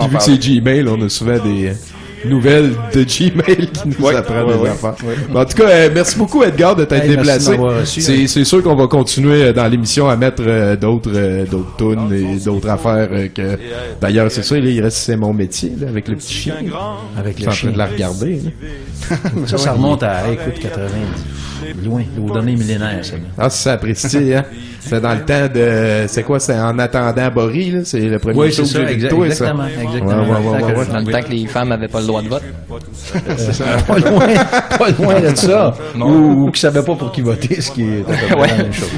vu que c'est Gmail, on a souvent des nouvelles de Gmail qui nous Ouais, ouais, des ouais. affaires. Bon, en tout cas, euh, merci beaucoup Edgar de t'être Hey, déplacé. reçu. C'est c'est sûr qu'on va continuer euh, dans l'émission à mettre euh, d'autres euh, d'autres tunes et d'autres affaires euh, que d'ailleurs c'est ça, il reste c'est mon métier là, avec le petit chien. Avec Je suis le en chien. train de la regarder. là. Ça, ça remonte à, écoute, 90. Loin, au dernier millénaire, ça. Ah, c'est ça, apprécié, hein? C'est dans le temps de. C'est quoi? C'est en attendant Boris, là? C'est le premier Oui, show c'est que ça, j'ai vu de exa- toi, ça. exactement, exactement. Ouais, ouais, ouais, Dans ouais, le ouais. Dans le temps que les femmes avaient pas le droit de vote. <laughs> pas loin, pas loin de ça. Ou, ou qui savaient pas pour qui voter, ce qui est la même chose.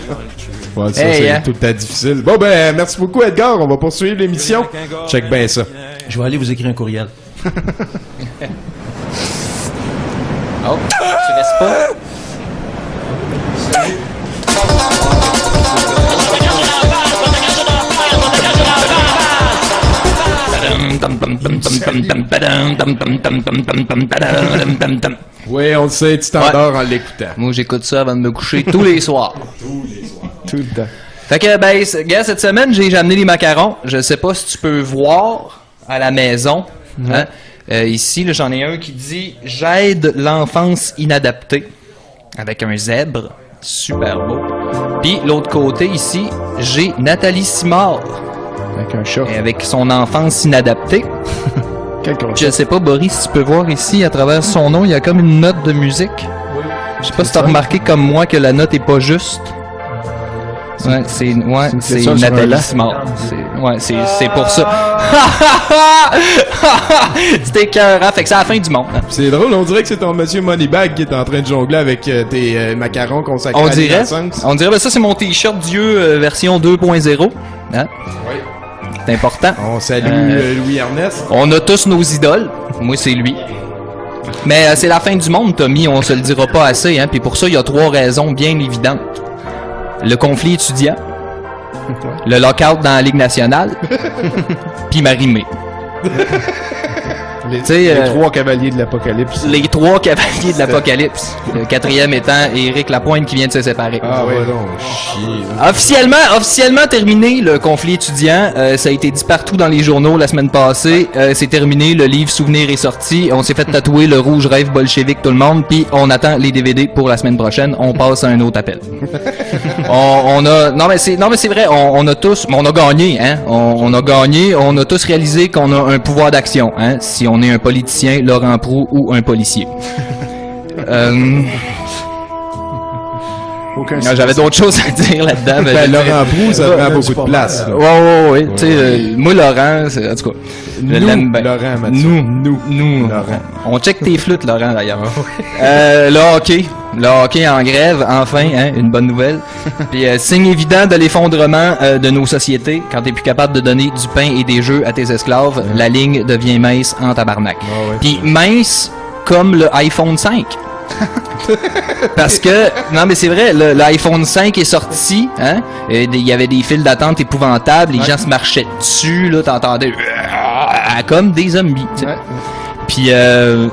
Ouais, ça, Hey, c'est hein. tout le temps difficile. Bon, ben, merci beaucoup, Edgar. On va poursuivre l'émission. Check bien ça. Je vais aller vous écrire un courriel. <laughs> Oh, tu restes pas? Oui, on le sait, tu t'endors en l'écoutant. Moi, j'écoute ça avant de me coucher tous les soirs. Tout le temps. Fait que, ben, cette semaine, j'ai amené les macarons. Je sais pas si tu peux voir à la maison. hein. Euh, ici, j'en ai un qui dit « J'aide l'enfance inadaptée » avec un zèbre. Super beau. Puis, l'autre côté, ici, j'ai Nathalie Simard Avec un chat. et avec son enfance inadaptée. Quel con- Je sais pas, Boris, si tu peux voir ici, à travers son nom, il y a comme une note de musique. Je sais pas si t'as remarqué comme moi que la note est pas juste. Ouais, c'est ouais, c'est Nathalie. Simard. Ouais, c'est c'est pour ça. <laughs> C'était écœurant. Fait que c'est à la fin du monde. C'est drôle, on dirait que c'est ton monsieur Moneybag qui est en train de jongler avec euh, tes euh, macarons consacrés On à dirait. On dirait, ben ça c'est mon t-shirt Dieu euh, version 2.0. Hein? C'est important. On salue Euh, euh, Louis Ernest. On a tous nos idoles. Moi, c'est lui. Mais euh, c'est la fin du monde, Tommy. On se le dira pas assez. Hein? Puis pour ça, il y a trois raisons bien évidentes. Le conflit étudiant, le lockout dans la Ligue nationale, <laughs> puis Marimé. <laughs> Les, euh, trois cavaliers de l'apocalypse. Les trois cavaliers de l'apocalypse. Le quatrième étant Éric Lapointe qui vient de se séparer. Ah ouais, non, chier. Officiellement, officiellement terminé le conflit étudiant. Euh, ça a été dit partout dans les journaux la semaine passée. Euh, c'est terminé. Le livre Souvenir est sorti. On s'est fait tatouer le rouge rêve bolchevique tout le monde. Puis on attend les DVD pour la semaine prochaine. On passe à un autre appel. <laughs> on, on a non mais c'est non mais c'est vrai. On, on a tous, mais on a gagné. Hein. On, on a gagné. On a tous réalisé qu'on a un pouvoir d'action. Hein. Si on est un politicien, Laurent Prou ou un policier. <laughs> euh, Aucun non, J'avais d'autres choses à dire là-dedans. mais Ben, Laurent Prou, ça prend beaucoup de place. Ouais, ouais, ouais. Tu sais, euh, moi, Laurent, c'est- en tout cas, je Nous, l'aime bien. Laurent, Mathieu. Nous, nous, nous. Laurent. On check tes flûtes, Laurent, d'ailleurs. <laughs> euh, le hockey. Le hockey en grève, enfin, hein, une bonne nouvelle. <laughs> Puis, euh, signe évident de l'effondrement euh, de nos sociétés. Quand t'es plus capable de donner du pain et des jeux à tes esclaves, la ligne devient mince en tabarnak. Puis mince comme le iPhone 5. <laughs> Parce que, non mais c'est vrai, l'iPhone 5 est sorti, hein, il y avait des files d'attente épouvantables, les gens se marchaient dessus, là, t'entendais ah, comme des zombies. Puis euh,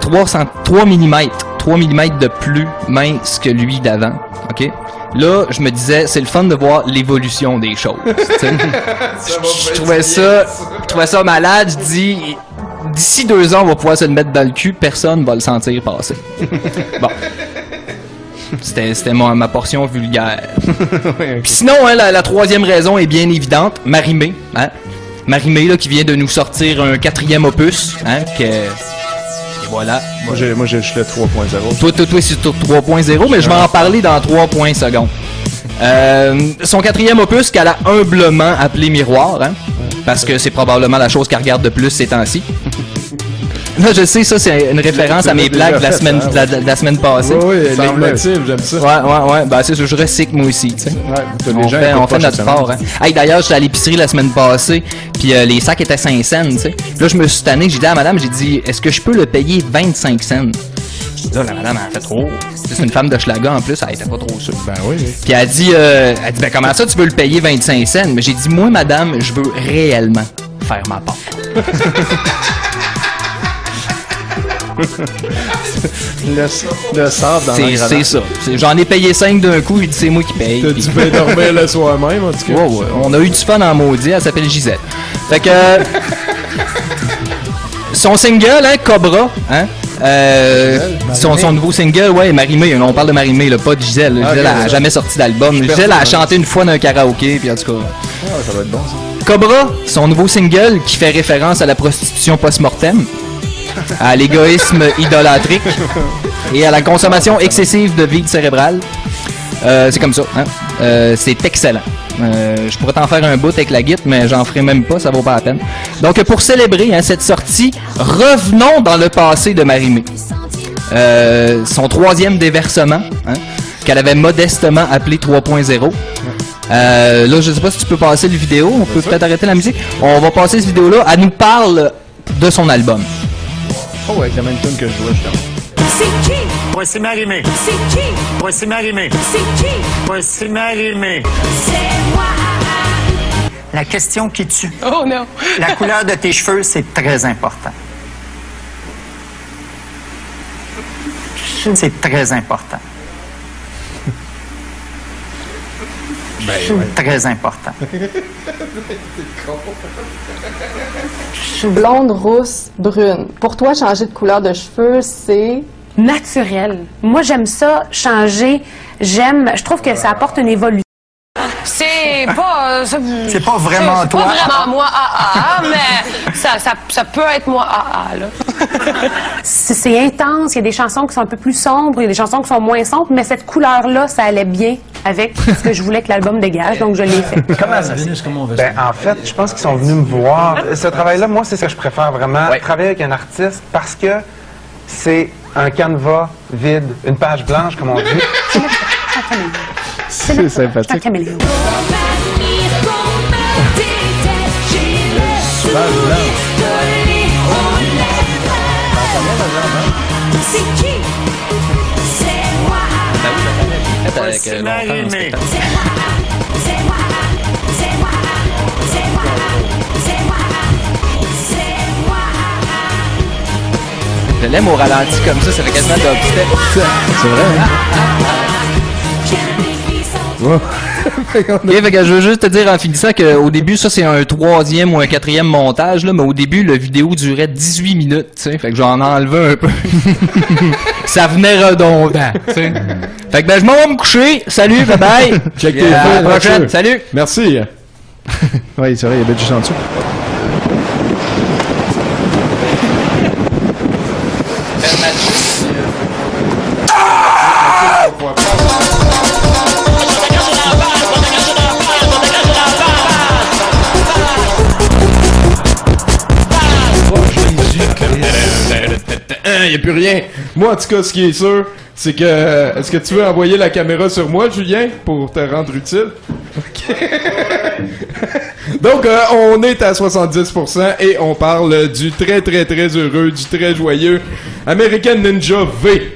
300, 3 mm, 3 mm de plus mince que lui d'avant, ok? Là, je me disais, c'est le fun de voir l'évolution des choses. <laughs> je trouvais ça, je trouvais ça malade. Je dis, d'ici deux ans, on va pouvoir se le mettre dans le cul, personne va le sentir passer. <laughs> bon. C'était, ma, ma portion vulgaire. <laughs> Puis sinon, hein, la, la troisième raison est bien évidente. Marimé, hein. Marimé, là, qui vient de nous sortir un quatrième opus, hein, que... Et voilà. Moi, je suis le 3.0. Toi, toi, toi, c'est sur 3.0, mais je vais en parler dans 3 points secondes. Euh, son quatrième opus qu'elle a humblement appelé Miroir, hein, parce que c'est probablement la chose qu'elle regarde de plus ces temps-ci. <laughs> Là, je sais, ça, c'est une référence à mes blagues de la semaine, de la, de la semaine passée. Ouais, ouais, Semble- l'énigmative, j'aime ça. Ouais, ouais, ouais. Ben, c'est ça, je recycle moi aussi, tu sais. des on gens fait, on fait notre part, hein. Hey, d'ailleurs, j'étais à l'épicerie la semaine passée, puis euh, les sacs étaient 5 cents, tu sais. Là, je me suis tanné, j'ai dit à madame, j'ai dit, est-ce que je peux le payer 25 cents? Là, la madame, elle a fait trop. C'est une femme de Schlaga en plus, elle était pas trop sûre. Ben oui. Puis elle dit, euh, elle dit, ben comment ça tu veux le payer 25 cents? Mais j'ai dit, moi, madame, je veux réellement faire ma part. <laughs> le, le sable dans C'est ça. J'en ai payé 5 d'un coup, il dit, c'est moi qui paye. T'as dû bien dormir le soir même, en tout cas. Ouais, ouais. On a eu du fun en maudit, elle s'appelle Gisèle. Fait que. <laughs> son single, hein, Cobra, hein. Euh, son, son nouveau single, ouais, Marimé, on parle de Marimé, pas de Gisèle. Ah, Gisèle a ouais. jamais sorti d'album. Gisèle a chanté une fois dans un karaoké, puis en tout cas. Ah, ça va être bon, ça. Cobra, son nouveau single qui fait référence à la prostitution post-mortem, à l'égoïsme <laughs> idolâtrique et à la consommation excessive de vide cérébrale. Euh, c'est comme ça, hein? Euh, c'est excellent. Euh, je pourrais t'en faire un bout avec la guitare, mais j'en ferai même pas, ça vaut pas la peine. Donc, pour célébrer hein, cette sortie, revenons dans le passé de Marimé. Euh, son troisième déversement, hein, qu'elle avait modestement appelé 3.0. Euh, là, je sais pas si tu peux passer le vidéo, on peut peut-être arrêter la musique. On va passer cette vidéo-là. Elle nous parle de son album. Oh, avec la même tune que je jouais, justement. C'est qui Voici Marimé. C'est qui Voici Marimé. C'est qui Voici Marimé. C'est moi La question qui tue. Oh non. La couleur de tes cheveux, c'est très important. C'est très important. Très important. <laughs> Je suis blonde, rousse, brune. Pour toi, changer de couleur de cheveux, c'est... naturel. Moi, j'aime ça, changer. J'aime, je trouve que ça apporte une évolution. C'est pas. ça- C'est pas vraiment c'est toi. pas vraiment moi, ah, ah, mais ça, ça, ça peut être moi, ah, ah, là. C'est c'est intense, il y a des chansons qui sont un peu plus sombres, il y a des chansons qui sont moins sombres, mais cette couleur-là, ça allait bien avec ce que je voulais que l'album dégage, donc je l'ai fait. Comment ça comment on veut Ben, en fait, je pense qu'ils sont venus me voir. Ce travail-là, moi, c'est ce que je préfère vraiment. Travailler avec un artiste parce que c'est un canevas vide, une page blanche, comme on dit. C'est sympathique. C'est qui C'est moi Faite avec longtemps en spectacle. C'est moi C'est moi C'est moi C'est moi C'est moi Je l'aime au ralenti comme ça, ça fait quasiment dubstep. C'est vrai, hein? <laughs> <laughs> Fait que je veux juste te dire en finissant qu'au début, ça c'est un troisième ou un quatrième montage, là, mais au début, la vidéo durait 18 minutes, tu sais, fait que j'en ai enlevé un peu. <laughs> ça venait redondant. Fait que ben, je m'en vais me coucher. Salut, bye bye. <laughs> Check tes à la prochaine. Salut. Merci. oui, c'est vrai, il y avait juste en dessous. Il n'y a plus rien. Moi, en tout cas, ce qui est sûr, c'est que. Est-ce que tu veux envoyer la caméra sur moi, Julien, pour te rendre utile? Ok. <laughs> Donc, euh, on est à 70% et on parle du très, très, très heureux, du très joyeux American Ninja V.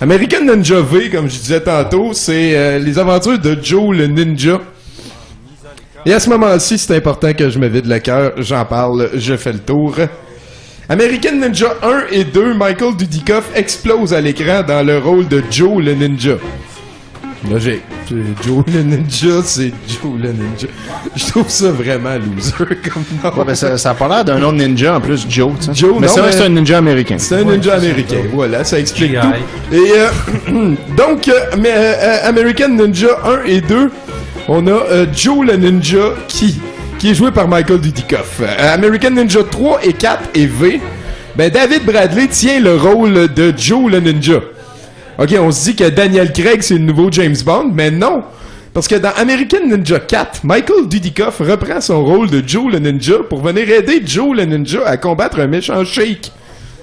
American Ninja V, comme je disais tantôt, c'est euh, les aventures de Joe le Ninja. Et à ce moment-ci, c'est important que je me vide le cœur. J'en parle, je fais le tour. American Ninja 1 et 2, Michael Dudikoff explose à l'écran dans le rôle de Joe le Ninja. Logique. Joe le Ninja, c'est Joe le Ninja. Je trouve ça vraiment loser comme nom. Ouais, ça, ça a pas l'air d'un autre ninja en plus, Joe. tu sais. Joe, mais c'est vrai que c'est un ninja américain. C'est un ninja américain. Voilà, ça explique tout. Et euh, <clears throat> donc, euh, mais, euh, American Ninja 1 et 2, on a euh, Joe le Ninja qui, est joué par Michael Dudikoff. Euh, American Ninja 3 et 4 et V, ben David Bradley tient le rôle de Joe le Ninja. Ok, on se dit que Daniel Craig c'est le nouveau James Bond, mais non. Parce que dans American Ninja 4, Michael Dudikoff reprend son rôle de Joe le Ninja pour venir aider Joe le Ninja à combattre un méchant sheik.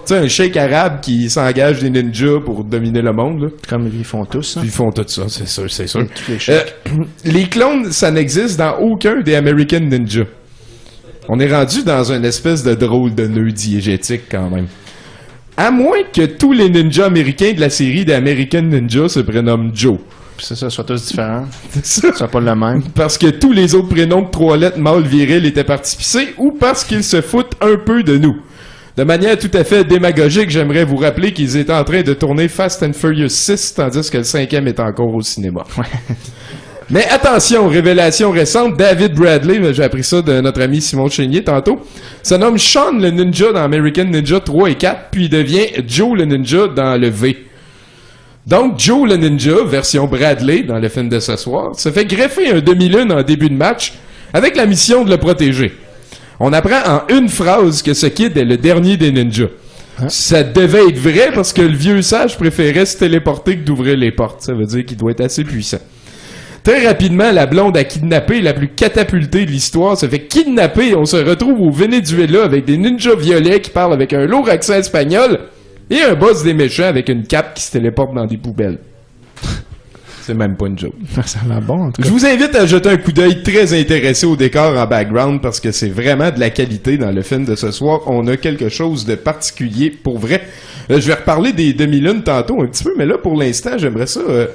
Tu sais, un sheik arabe qui s'engage des ninjas pour dominer le monde. Là. Comme ils font tous. hein. Ils font tout ça, c'est sûr, c'est sûr. Les. Euh, <clears throat> les clones, ça n'existe dans aucun des American Ninja. On est rendu dans une espèce de drôle de nœud diégétique quand même. À moins que tous les ninjas américains de la série des American Ninja se prénomment Joe. Puis c'est ça, soit tous différents. <laughs> C'est ça. Soit pas le même. Parce que tous les autres prénoms de trois lettres mâles virils étaient participés ou parce qu'ils se foutent un peu de nous. De manière tout à fait démagogique, j'aimerais vous rappeler qu'ils étaient en train de tourner Fast and Furious 6, tandis que le cinquième est encore au cinéma. <laughs> Mais attention, révélation récente, David Bradley, j'ai appris ça de notre ami Simon Chénier tantôt, se nomme Sean le Ninja dans American Ninja 3 et 4, puis devient Joe le Ninja dans le V. Donc, Joe le Ninja, version Bradley dans le film de ce soir, se fait greffer un demi-lune en début de match avec la mission de le protéger. On apprend en une phrase que ce kid est le dernier des ninjas. Ça devait être vrai parce que le vieux sage préférait se téléporter que d'ouvrir les portes. Ça veut dire qu'il doit être assez puissant. Très rapidement, la blonde a kidnappé la plus catapultée de l'histoire se fait kidnapper et on se retrouve au Venezuela avec des ninjas violets qui parlent avec un lourd accent espagnol et un boss des méchants avec une cape qui se téléporte dans des poubelles. C'est même pas une joke. <laughs> Ça a l'air bon, en tout Je cas. vous invite à jeter un coup d'œil très intéressé au décor en background parce que c'est vraiment de la qualité dans le film de ce soir. On a quelque chose de particulier pour vrai. Euh, je vais reparler des demi-lunes tantôt un petit peu, mais là pour l'instant, j'aimerais ça euh,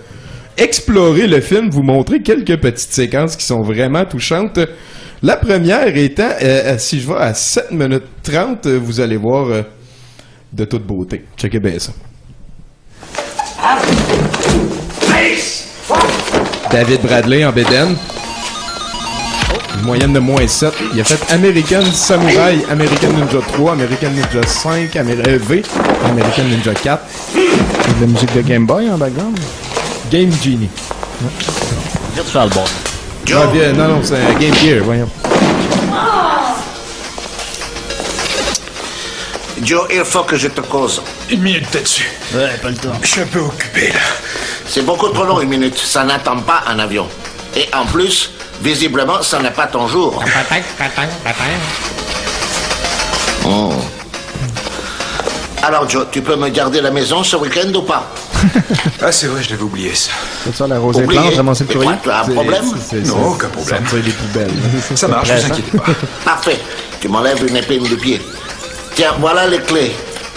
explorer le film, vous montrer quelques petites séquences qui sont vraiment touchantes. La première étant, euh, si je vais à 7 minutes 30, euh, vous allez voir euh, de toute beauté. Checkez bien ça. David Bradley en Beden. Une moyenne de moins 7. Il a fait American Samurai, American Ninja 3, American Ninja 5, Amer- euh, V, American Ninja 4. De la musique de Game Boy en background? Game Genie. Virtual Boy. Ah, bien, non, non, c'est Game Gear, voyons. Joe, il faut que je te cause. Une minute là-dessus. Ouais, pas le temps. Je suis un peu occupé là. C'est beaucoup trop long, une minute. Ça n'attend pas un avion. Et en plus, visiblement, ça n'est pas ton jour. Oh. Alors, Joe, tu peux me garder la maison ce week-end ou pas? <laughs> Ah, c'est vrai, je l'avais oublié ça. C'est ça, la rosée ramasser le courrier? tu as un problème? Non, aucun problème. Sortir les poubelles. Ça marche, ne <laughs> vous inquiétez pas. Parfait. Tu m'enlèves une épine du pied. Tiens, voilà les clés.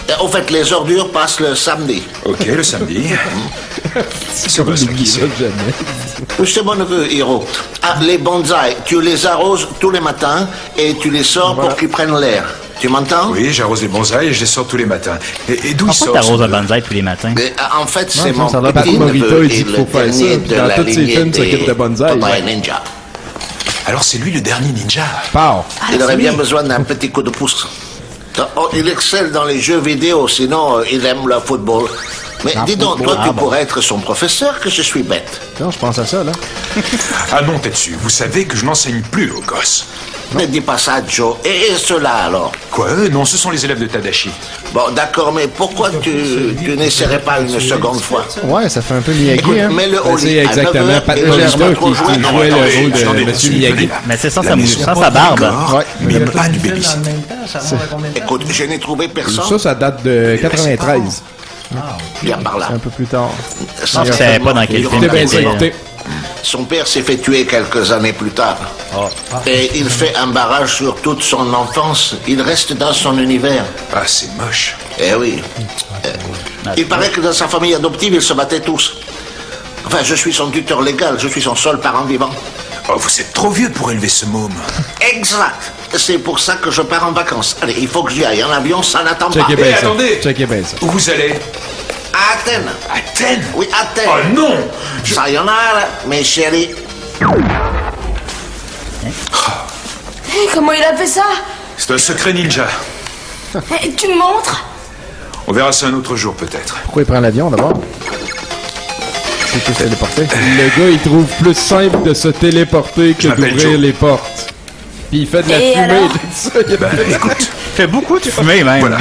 Et au fait, les ordures passent le samedi. Ok, le samedi. C'est pas ça qui c'est. C'est mon neveu, Hiro. Ah, les bonsaïs, tu les arroses tous les matins et tu les sors pour qu'ils prennent l'air. Tu m'entends Oui, j'arrose les bonsaïs et je les sors tous les matins. Et, et d'où il Pourquoi sort t'arroses un bonsaï tous les matins? Mais, euh, En fait, c'est ça, mon ça va, petit neveu il dit et qu'il le faut faire ça, dernier puis de dans la tous ses lignée films, il s'occupe de bonsaï, Ninja. Alors c'est lui le dernier ninja. Pow. Il aurait bien besoin d'un petit coup de pouce. Oh, il excelle dans les jeux vidéo, sinon euh, il aime le football. Mais Ah, dis donc, toi, ah tu bon? pourrais être son professeur, que je suis bête. Non, je pense à ça, là. <laughs> Ah non, dessus. Vous savez que je n'enseigne plus aux gosses. Ne dis pas ça, Joe. Et, et cela alors? Quoi eux? Non, ce sont les élèves de Tadashi. Bon, d'accord, mais pourquoi tu, tu n'essaierais pas une seconde fois? Ouais, ça fait un peu Miyagi, Écoute, hein. mets-le au C'est lit à exactement 9 heures Pat laisse-moi qui, jouait le rôle de Monsieur Miyagi. Mais c'est sans sa, maison sans porte sa barbe. Écoute, je n'ai trouvé personne. Ça, ça date de 93. Viens par là. Un peu plus tard. Sans Je savais pas dans quel film écoutez. Son père s'est fait tuer quelques années plus tard. Et il fait un barrage sur toute son enfance. Il reste dans son univers. Ah, c'est moche. Eh oui. Euh, il paraît que dans sa famille adoptive, ils se battaient tous. Enfin, je suis son tuteur légal, je suis son seul parent vivant. Oh, vous êtes trop vieux pour élever ce môme. Exact. C'est pour ça que je pars en vacances. Allez, il faut que j'y aille. En avion, ça n'attend pas. Checkez Eh, bien ça. attendez. Checkez bien ça. Où vous allez À Athènes. Athènes Oui, Athènes. Oh non Sayonara, mes chéris. Hé, comment il a fait ça C'est un secret ninja. Eh, Tu me montres On verra ça un autre jour peut-être. Pourquoi il prend l'avion, d'abord? C'est tout téléporté. Le gars, il trouve plus simple de se téléporter que Je m'appelle d'ouvrir Joe. les portes. Puis il fait de la Et fumée alors et <laughs> tout ça. Il y a Bah écoute, Il <laughs> fait beaucoup de fumée, même. <laughs> voilà.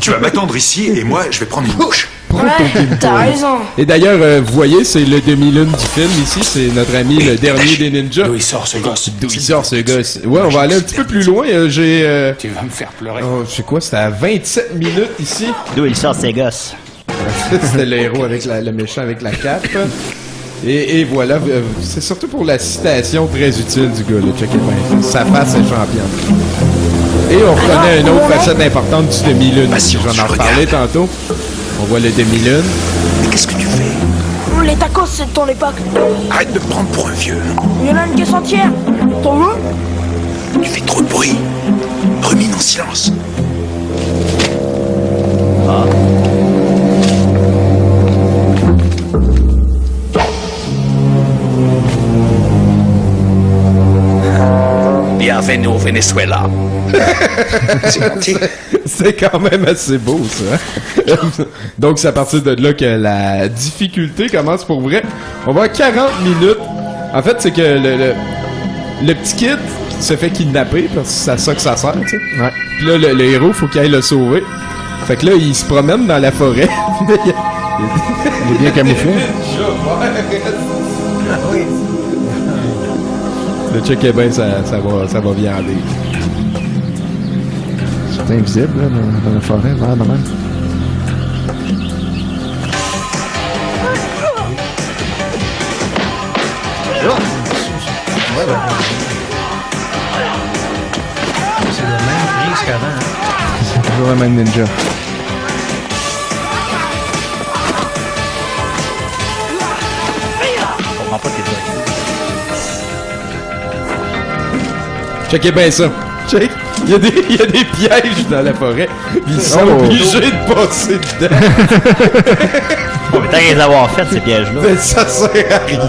tu vas m'attendre ici et moi je vais prendre une douche. Ouais, t'as raison. Et d'ailleurs, euh, vous voyez, c'est le demi-lune du film ici. C'est notre ami, le dernier des ninjas. D'où il sort ce gosse D'où il sort ce gosse. Ouais, on va aller un petit peu plus loin. Euh, J'ai. euh, Tu vas me faire pleurer. Oh, je sais quoi, c'était à 27 minutes ici. D'où il sort ses gosses. C'était le héros avec la, le méchant avec la cape. Et, et voilà, euh, c'est surtout pour la citation très utile du gars, là, checkez bien. Sa face est championne. Et on reconnaît une autre facette importante du demi-lune. J'en ai reparlé tantôt. On voit le demi-lune. Mais qu'est-ce que tu fais? Les tacos, c'est de ton époque. Arrête de me prendre pour un vieux. Il y en a une caisse entière. T'en veux Tu fais trop de bruit. Rumine en silence. Au Venezuela. <laughs> C'est quand même assez beau, ça. <laughs> Donc, c'est à partir de là que la difficulté commence pour vrai. On va avoir 40 minutes. En fait, c'est que le, le, le petit kid se fait kidnapper parce que c'est à ça que ça sert, tu sais. Ouais. Puis là, le, le héros, faut qu'il aille le sauver. Fait que là, il se promène dans la forêt. Il est bien camouflé. <laughs> Le check est bien, ça, ça va, ça va viander. C'est invisible, là, dans, la forêt, là, de même. C'est le même prise qu'avant. hein. C'est toujours le même ninja. Checkez bien ça. Check. Il y, a des, il y a des pièges dans la forêt. Ils sont Oh. obligés de passer dedans. <laughs> <laughs> Tant qu'à les avoir faites, ces pièges-là. Mais ça sert à rien.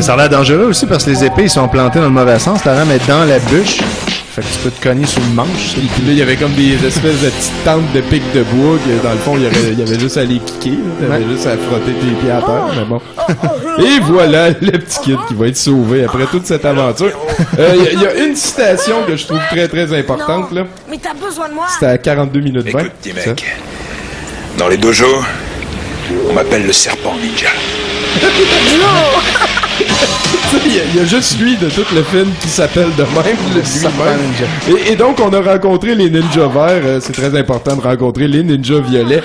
Ça a l'air dangereux aussi parce que les épées ils sont plantées dans le mauvais sens. La lame est dans la bûche. Fait que tu peux te cogner sur le manche. Et puis là, il y avait comme des espèces de petites tentes de pics de bois que dans le fond, il y avait, il y avait juste à les kicker. Il y avait juste à frotter tes pieds à terre, mais bon. Et voilà le petit kid qui va être sauvé après toute cette aventure. Euh, Il y a- il y, a une citation que je trouve très très importante là. Mais t'as besoin de moi. C'était à 42 minutes 20. Écoute, petit mec. Dans les dojos, on m'appelle le serpent ninja. Il y, a, il y a juste lui de tout le film qui s'appelle de même, le lui-même. Et, et donc, on a rencontré les ninjas verts. euh, c'est très important de rencontrer les ninjas violets,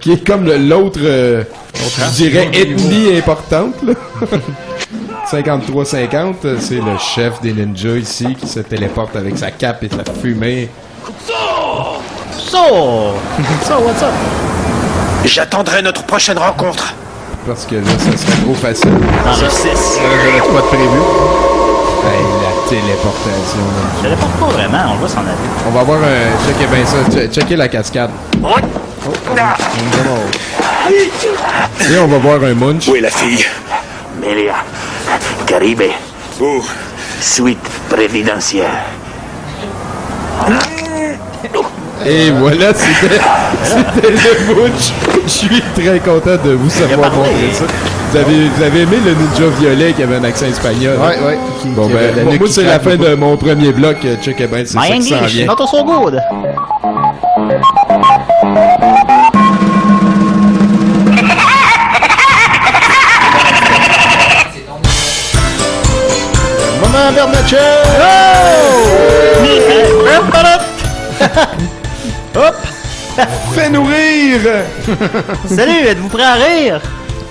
qui est comme le- l'autre, euh, je dirais, ethnie importante. là. <laughs> 53-50, euh, c'est le chef des ninjas ici qui se téléporte avec sa cape et sa fumée. So! so, what's up? J'attendrai notre prochaine rencontre. Parce que là, ça serait trop facile. Dans le 6. J'aurais pas de prévu. Hey, la téléportation. là. téléporte pas vraiment, on le voit s'en aller. On va voir un. Checkez bien ça. che- Checkez la cascade. Oh. Et on va voir un munch. Où est la fille? Melia, Caribe. Où Suite présidentielle. Et voilà, c'était c'était le munch. Je suis très content de vous savoir montrer ça. Vous avez, vous avez aimé le ninja violet qui avait un accent espagnol? Ouais, ouais. Qui- Bon, qui ben, la moi, moi, c'est la fin beaucoup. de mon premier bloc. euh, Checkez bien, c'est ça qui s'en vient. not so good. Maman Bernatchez! <laughs> Hop! <laughs> Fais nourrir! <laughs> Salut, êtes-vous prêts à rire?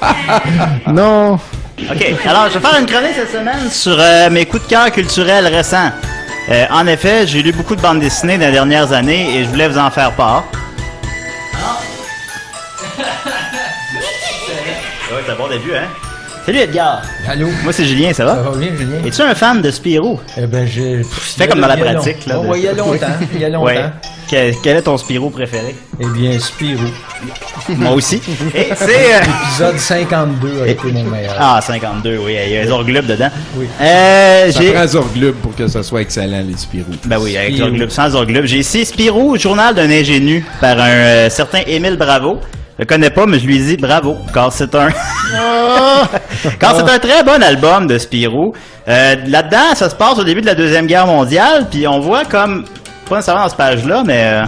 <laughs> Non. OK, alors je vais faire une chronique cette semaine sur euh, mes coups de cœur culturels récents. Euh, en effet, j'ai lu beaucoup de bandes dessinées dans les dernières années et je voulais vous en faire part. Ouais, c'est un bon début, hein? Salut Edgar! Allô? Moi c'est Julien, ça va? Ça va bien, Julien? Es-tu un fan de Spirou? Eh ben, j'ai. Fais comme dans la pratique, là. Oh, de- il y a longtemps. Il y a longtemps. Ouais. Quel, quel est ton Spirou préféré? Eh bien, Spirou. Moi aussi. <laughs> Et c'est... euh, L'épisode 52 a été mon meilleur. Ah, 52, oui, il y a un Zorglub dedans. Oui. Euh, Ça prend Zorglub pour que ça soit excellent, les Spirou. Ben oui, avec Spirou. Zorglub, sans Zorglub. J'ai ici Spirou, journal d'un ingénu, par un euh, certain Émile Bravo. Je le connais pas, mais je lui dis bravo, car c'est un... <laughs> car c'est un très bon album de Spirou. Euh, Là-dedans, ça se passe au début de la Deuxième Guerre mondiale, puis on voit comme... Pas nécessairement dans cette page-là, mais... euh,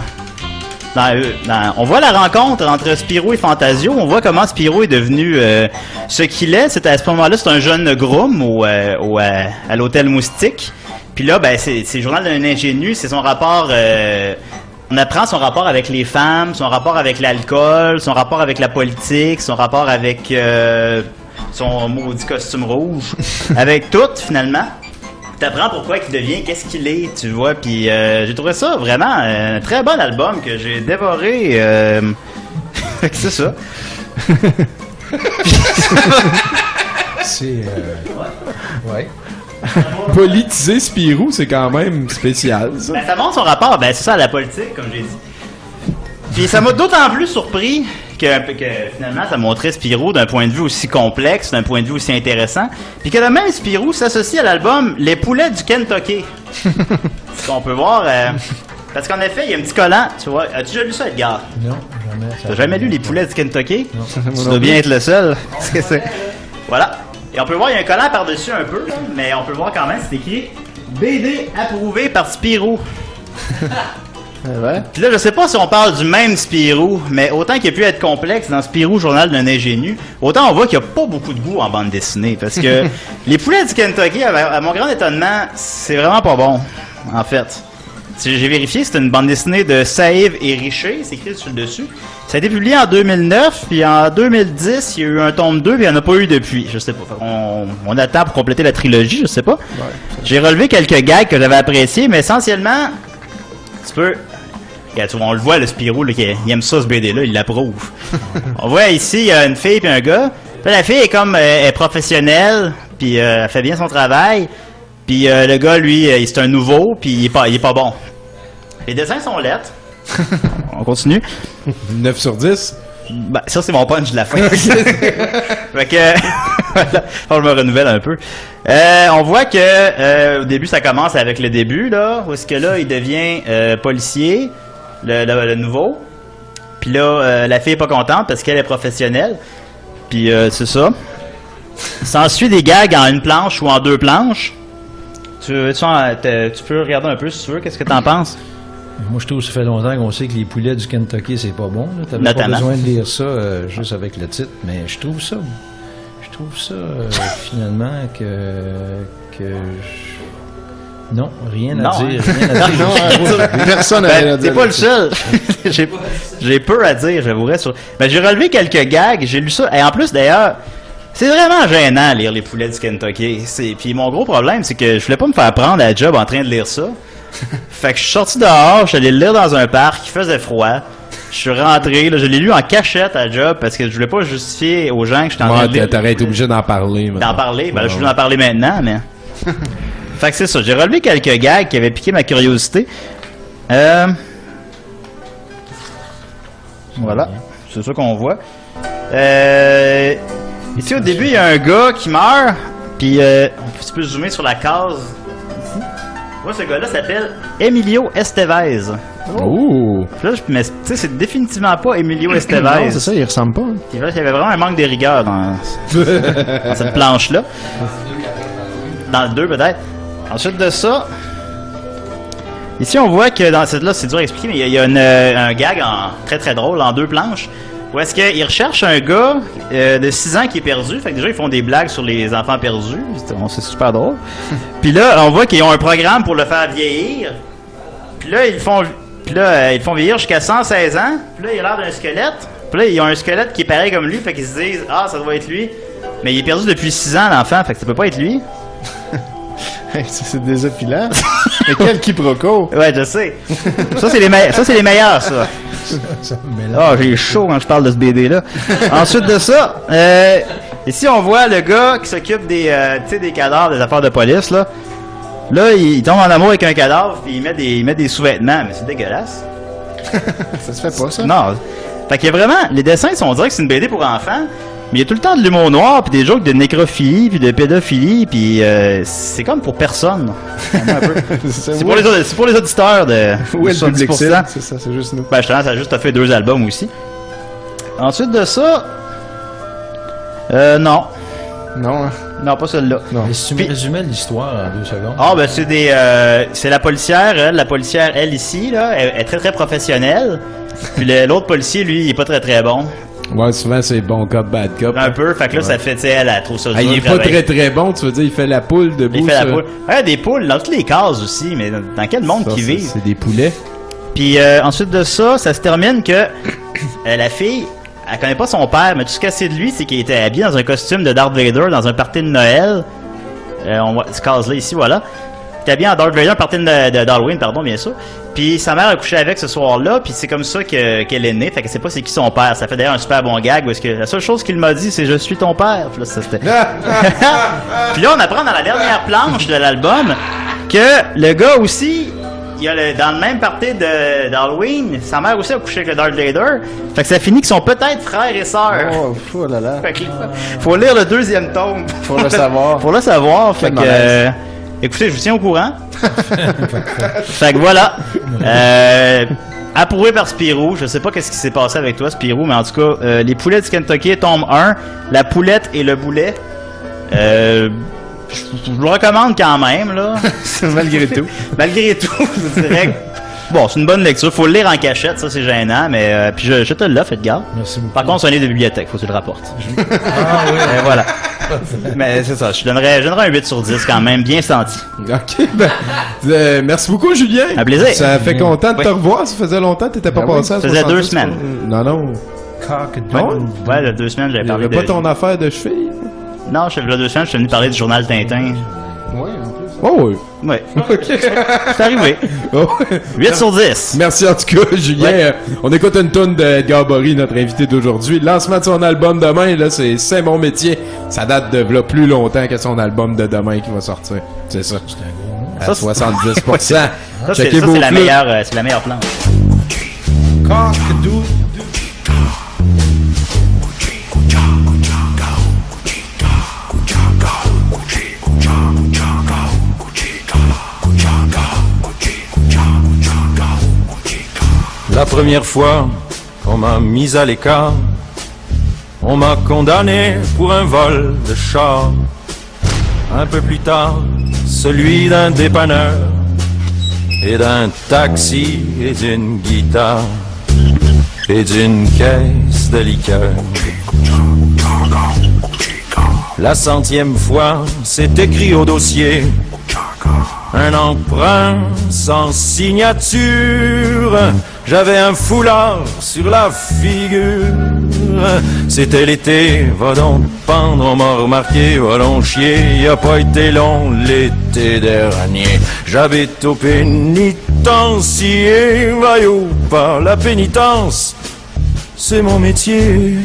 euh, on voit la rencontre entre Spirou et Fantasio. On voit comment Spirou est devenu ce qu'il est. C'est à ce moment-là, c'est un jeune groom au, à l'hôtel Moustique. Puis là, ben, c'est le journal d'un ingénu. C'est son rapport. On apprend son rapport avec les femmes, son rapport avec l'alcool, son rapport avec la politique, son rapport avec euh, son maudit costume rouge, <laughs> avec tout finalement. T'apprends pourquoi il devient, qu'est-ce qu'il est, tu vois. Puis euh, j'ai trouvé ça vraiment un très bon album que j'ai dévoré. Euh... <laughs> c'est ça. <laughs> C'est. euh, Ouais. <laughs> Politiser Spirou, c'est quand même spécial, ça. Ben, ça montre son rapport, ben c'est ça, à la politique, comme j'ai dit. Puis ça m'a d'autant plus surpris que, que finalement ça montrait Spirou d'un point de vue aussi complexe, d'un point de vue aussi intéressant, puis que le même Spirou s'associe à l'album Les poulets du Kentucky. <laughs> Ce qu'on peut voir, euh, parce qu'en effet, il y a un petit collant, tu vois. As-tu déjà lu ça, Edgar? Non, jamais. T'as jamais lu Les poulets du Kentucky? Tu non dois bien être le seul. Parce que c'est- voilà. Et on peut voir, il y a un collant par-dessus un peu, là, mais on peut voir quand même, c'est écrit BD approuvé par Spirou. <laughs> Puis là, je sais pas si on parle du même Spirou, mais autant qu'il a pu être complexe dans Spirou, journal d'un ingénu, autant on voit qu'il n'y a pas beaucoup de goût en bande dessinée. Parce que <laughs> les poulets du Kentucky, à mon grand étonnement, c'est vraiment pas bon, en fait. J'ai vérifié, c'est une bande dessinée de Saïve et Richer, c'est écrit sur le dessus. Ça a été publié en 2009, puis en 2010, il y a eu un tome 2, puis il n'y en a pas eu depuis. Je sais pas. On, attend pour compléter la trilogie, je sais pas. J'ai relevé quelques gags que j'avais appréciés, mais essentiellement, tu peux. On le voit, le Spirou, là, qui aime ça, ce BD-là, il l'approuve. <laughs> on voit ici, il y a une fille et un gars. La fille est comme euh, est professionnelle, puis euh, elle fait bien son travail. Puis euh, le gars, lui, c'est un nouveau, puis il est pas, il est pas bon. Les dessins sont lettres. <laughs> on continue. 9 sur 10? Ben, ça, c'est mon punch de la fin. <laughs> fait que, <laughs> voilà. Faut que je me renouvelle un peu. Euh, on voit que euh, au début, ça commence avec le début, là, où est-ce que là, il devient euh, policier, le, le- le nouveau. Puis là, euh, la fille est pas contente parce qu'elle est professionnelle. Puis euh, c'est ça. S'ensuit des gags en une planche ou en deux planches. Tu, tu, en- te- tu peux regarder un peu si tu veux. Qu'est-ce que t'en penses? Moi, je trouve que ça fait longtemps qu'on sait que les poulets du Kentucky, c'est pas bon. Tu pas Notamment. besoin de lire ça euh, juste avec le titre, mais je trouve ça. Je trouve ça, euh, <laughs> finalement, que. que je- Non, rien à Non, dire. hein? Rien à <laughs> dire. Non, hein? Personne n'a Ben, rien à dire T'es pas le seul. <laughs> j'ai, j'ai peu à dire, j'avouerais. Sur... Ben, j'ai relevé quelques gags, j'ai lu ça. Et en plus, d'ailleurs, c'est vraiment gênant lire les poulets du Kentucky. C'est... Puis mon gros problème, c'est que je voulais pas me faire prendre à la job en train de lire ça. <laughs> fait que je suis sorti dehors, je suis allé le lire dans un parc, il faisait froid. Je suis rentré, là, je l'ai lu en cachette à job parce que je voulais pas justifier aux gens que j'étais en train de lire. t'aurais été obligé d'en parler. D'en parler, ben là, je veux en parler maintenant, mais. <laughs> Fait que c'est ça. J'ai relevé quelques gags qui avaient piqué ma curiosité. Euh... Voilà. C'est ça qu'on voit. Euh... Ici, au début, il y a un gars qui meurt. Puis, euh... tu peux zoomer sur la case? Moi, ce gars-là s'appelle Emilio Estevez. Oh! Là, je- mais tu sais, c'est définitivement pas Emilio <clears throat> Non, Estevez. c'est ça, il ressemble pas. Il y avait il y avait vraiment un manque de rigueur dans, dans cette planche-là. Dans le 2 peut-être. Ensuite de ça, ici on voit que dans cette là, c'est dur à expliquer, mais il y a, il y a une, euh, un gag en, très très drôle en deux planches. Où est-ce qu'ils recherchent un gars euh, de 6 ans qui est perdu. Fait que déjà, ils font des blagues sur les enfants perdus. C'est super drôle. <laughs> Puis là, on voit qu'ils ont un programme pour le faire vieillir. Puis là, ils font, puis là, euh, ils le font vieillir jusqu'à 116 ans. Puis là, il a l'air d'un squelette. Puis là, ils ont un squelette qui est pareil comme lui. Fait qu'ils se disent, ah, ça doit être lui. Mais il est perdu depuis 6 ans, l'enfant. Fait que ça peut pas être lui. <laughs> c'est c'est désopilant. <laughs> Mais quel quiproquo? Ouais, je sais. Ça, c'est les, me- ça, c'est les meilleurs, ça. <laughs> Ah, j'ai chaud quand je parle de ce BD-là. Ensuite de ça, euh, ici, on voit le gars qui s'occupe des, euh, tu sais, des cadavres, des affaires de police, là. Là, il, il tombe en amour avec un cadavre, puis il met des, il met des sous-vêtements, mais c'est dégueulasse. <laughs> ça se fait pas, ça? Non. Fait qu'il y a vraiment, les dessins, sont- on dirait que c'est une BD pour enfants, mais il y a tout le temps de l'humour noir, puis des jokes de nécrophilie, puis de pédophilie, puis euh, c'est comme pour personne. <laughs> C'est pour, les, aud- c'est pour les auditeurs de Où est le public 70%. cible? C'est ça, c'est juste nous. Ben, justement, ça a juste fait deux albums aussi. Ensuite de ça. Euh, non. Non, hein? Non, pas celle-là. Mais si tu me résumais l'histoire en deux secondes. Ah, ben, c'est des. euh, c'est la policière, elle. La policière, elle, ici, là, elle, elle est très très professionnelle. Puis l'autre policier, lui, il est pas très très bon. Ouais, souvent c'est bon cop, bad cop. Un peu, fait que là, Ouais. ça fait, tu sais, elle, elle trouve ça Ah, dur il est de pas travailler. très très bon, tu veux dire, il fait la poule debout. Il fait la poule. Ouais, des poules dans toutes les cases aussi, mais dans, dans quel monde Ça, qui c'est- vivent? C'est des poulets. Puis euh, ensuite de ça, ça se termine que <coughs> euh, la fille, elle connaît pas son père, mais tout ce qu'elle sait de lui, c'est qu'il était habillé dans un costume de Darth Vader dans un party de Noël. Euh, on voit ce case-là ici, voilà. Était habillé en Darth Vader, de- d'Halloween, pardon, bien sûr. Puis sa mère a couché avec ce soir-là, puis c'est comme ça que, qu'elle est née. Fait qu'elle sait pas c'est qui son père. Ça fait d'ailleurs un super bon gag, parce que la seule chose qu'il m'a dit, c'est je suis ton père. Puis là, ça, c'était... <laughs> Puis là, on apprend dans la dernière planche de l'album que le gars aussi, il y a le- dans le même party de, d'Halloween, sa mère aussi a couché avec le Darth Vader. Fait que ça finit qu'ils sont peut-être frères et sœurs. Oh, oh là là. Fait que, faut lire le deuxième tome. Faut le savoir. <laughs> Pour le savoir. Fait que, euh, écoutez, je vous tiens au courant. <laughs> fait que voilà. Euh, approuvé par Spirou. Je sais pas qu'est-ce qui s'est passé avec toi, Spirou, mais en tout cas, euh, les poulets du Kentucky, tome 1, la poulette et le boulet. Euh, je je vous le recommande quand même, là. <laughs> Malgré tout. Malgré tout, je vous dirais. Bon, c'est une bonne lecture. Faut le lire en cachette, ça c'est gênant, mais euh, puis je, je te l'offre, Edgar. Merci beaucoup. Par contre, c'est un livre de bibliothèque, faut que tu le rapportes. Ah oui. <laughs> Et voilà. Mais c'est ça, je donnerais, je donnerais un 8 sur 10 quand même, bien senti. Ok, ben, euh, merci beaucoup, Julien. Un plaisir. Ça fait content de Oui. te revoir. Ça faisait longtemps que t'étais pas Ben oui, passé à ça faisait 70, deux semaines. Non, non. Non? Ouais, a deux semaines, j'avais parlé de... pas ton affaire de cheville? Non, je, a deux semaines, je suis venu parler du journal Tintin. Oui, en plus. Oh oui. Ouais. <laughs> C'est arrivé. Oh. 8 sur 10. Merci en tout cas, Julien. Euh, On écoute une tonne d'Edgar Bory, notre invité d'aujourd'hui. Lancement de son album demain, là, c'est C'est mon métier. Ça date de là, plus longtemps que son album de demain qui va sortir. C'est ça. À Ça, c'est- 70%. <laughs> Ça, c'est Checkez ça, vos c'est la meilleure, euh, c'est la meilleure planche. La première fois qu'on m'a mis à l'écart, on m'a condamné pour un vol de char. Un peu plus tard, celui d'un dépanneur et d'un taxi et d'une guitare et d'une caisse de liqueur. La centième fois, c'est écrit au dossier un emprunt sans signature. J'avais un foulard sur la figure. C'était l'été, va donc pendre, on m'a remarqué, va donc chier. Y a pas été long l'été dernier. J'habite au pénitencier, voyou par la pénitence. C'est mon métier.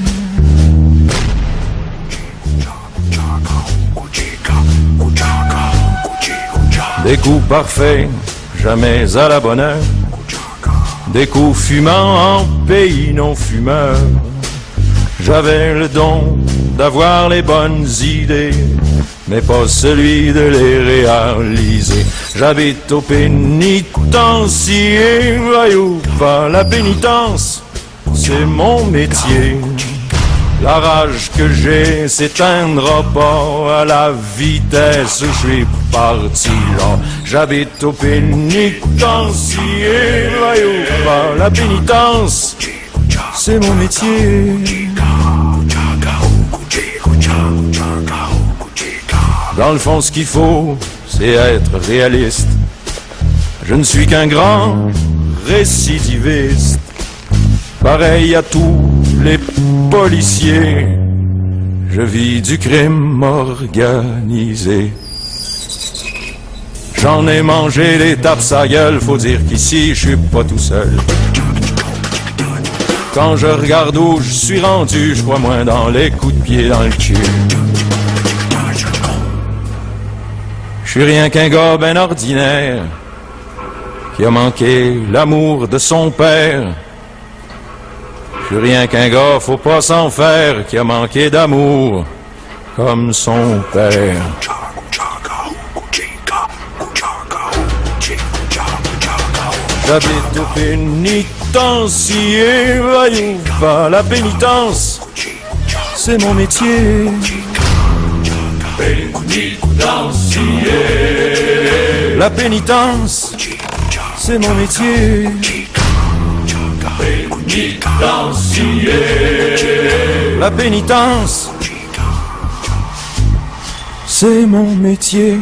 Des coups parfaits, jamais à la bonne heure. Des coups fumants en pays non fumeur. J'avais le don d'avoir les bonnes idées, mais pas celui de les réaliser. J'habite au pénitencier, voyou, pas la pénitence, c'est mon métier. La rage que j'ai s'éteindra pas à la vitesse où je suis parti là. J'habite au pénitencier, la pénitence, c'est mon métier. Dans le fond, ce qu'il faut, c'est être réaliste. Je ne suis qu'un grand récidiviste. Pareil à tous les policiers. Je vis du crime organisé. J'en ai mangé des tapes à gueule, faut dire qu'ici je suis pas tout seul. Quand je regarde où je suis rendu, je crois moins dans les coups de pied dans le cul. Je suis rien qu'un gars ben ordinaire qui a manqué l'amour de son père. Suis rien qu'un gars, faut pas s'en faire, qui a manqué d'amour comme son père. J'habite au pénitencier, voyou, pas la pénitence, c'est mon métier. La pénitence, c'est mon métier. La pénitence, c'est mon métier.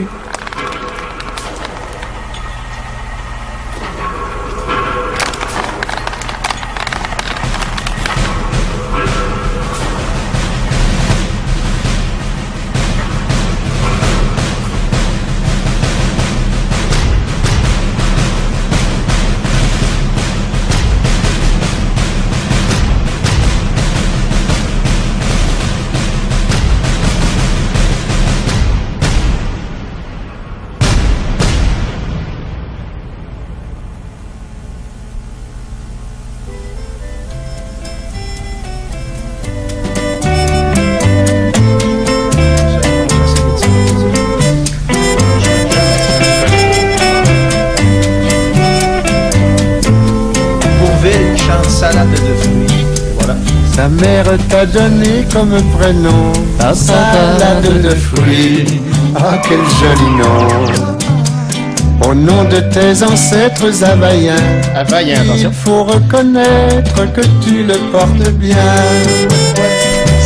Comme prénom salade de fruits. Ah, quel joli nom. Au nom de tes ancêtres havaïens, Havaïens, il attention. faut reconnaître que tu le portes bien.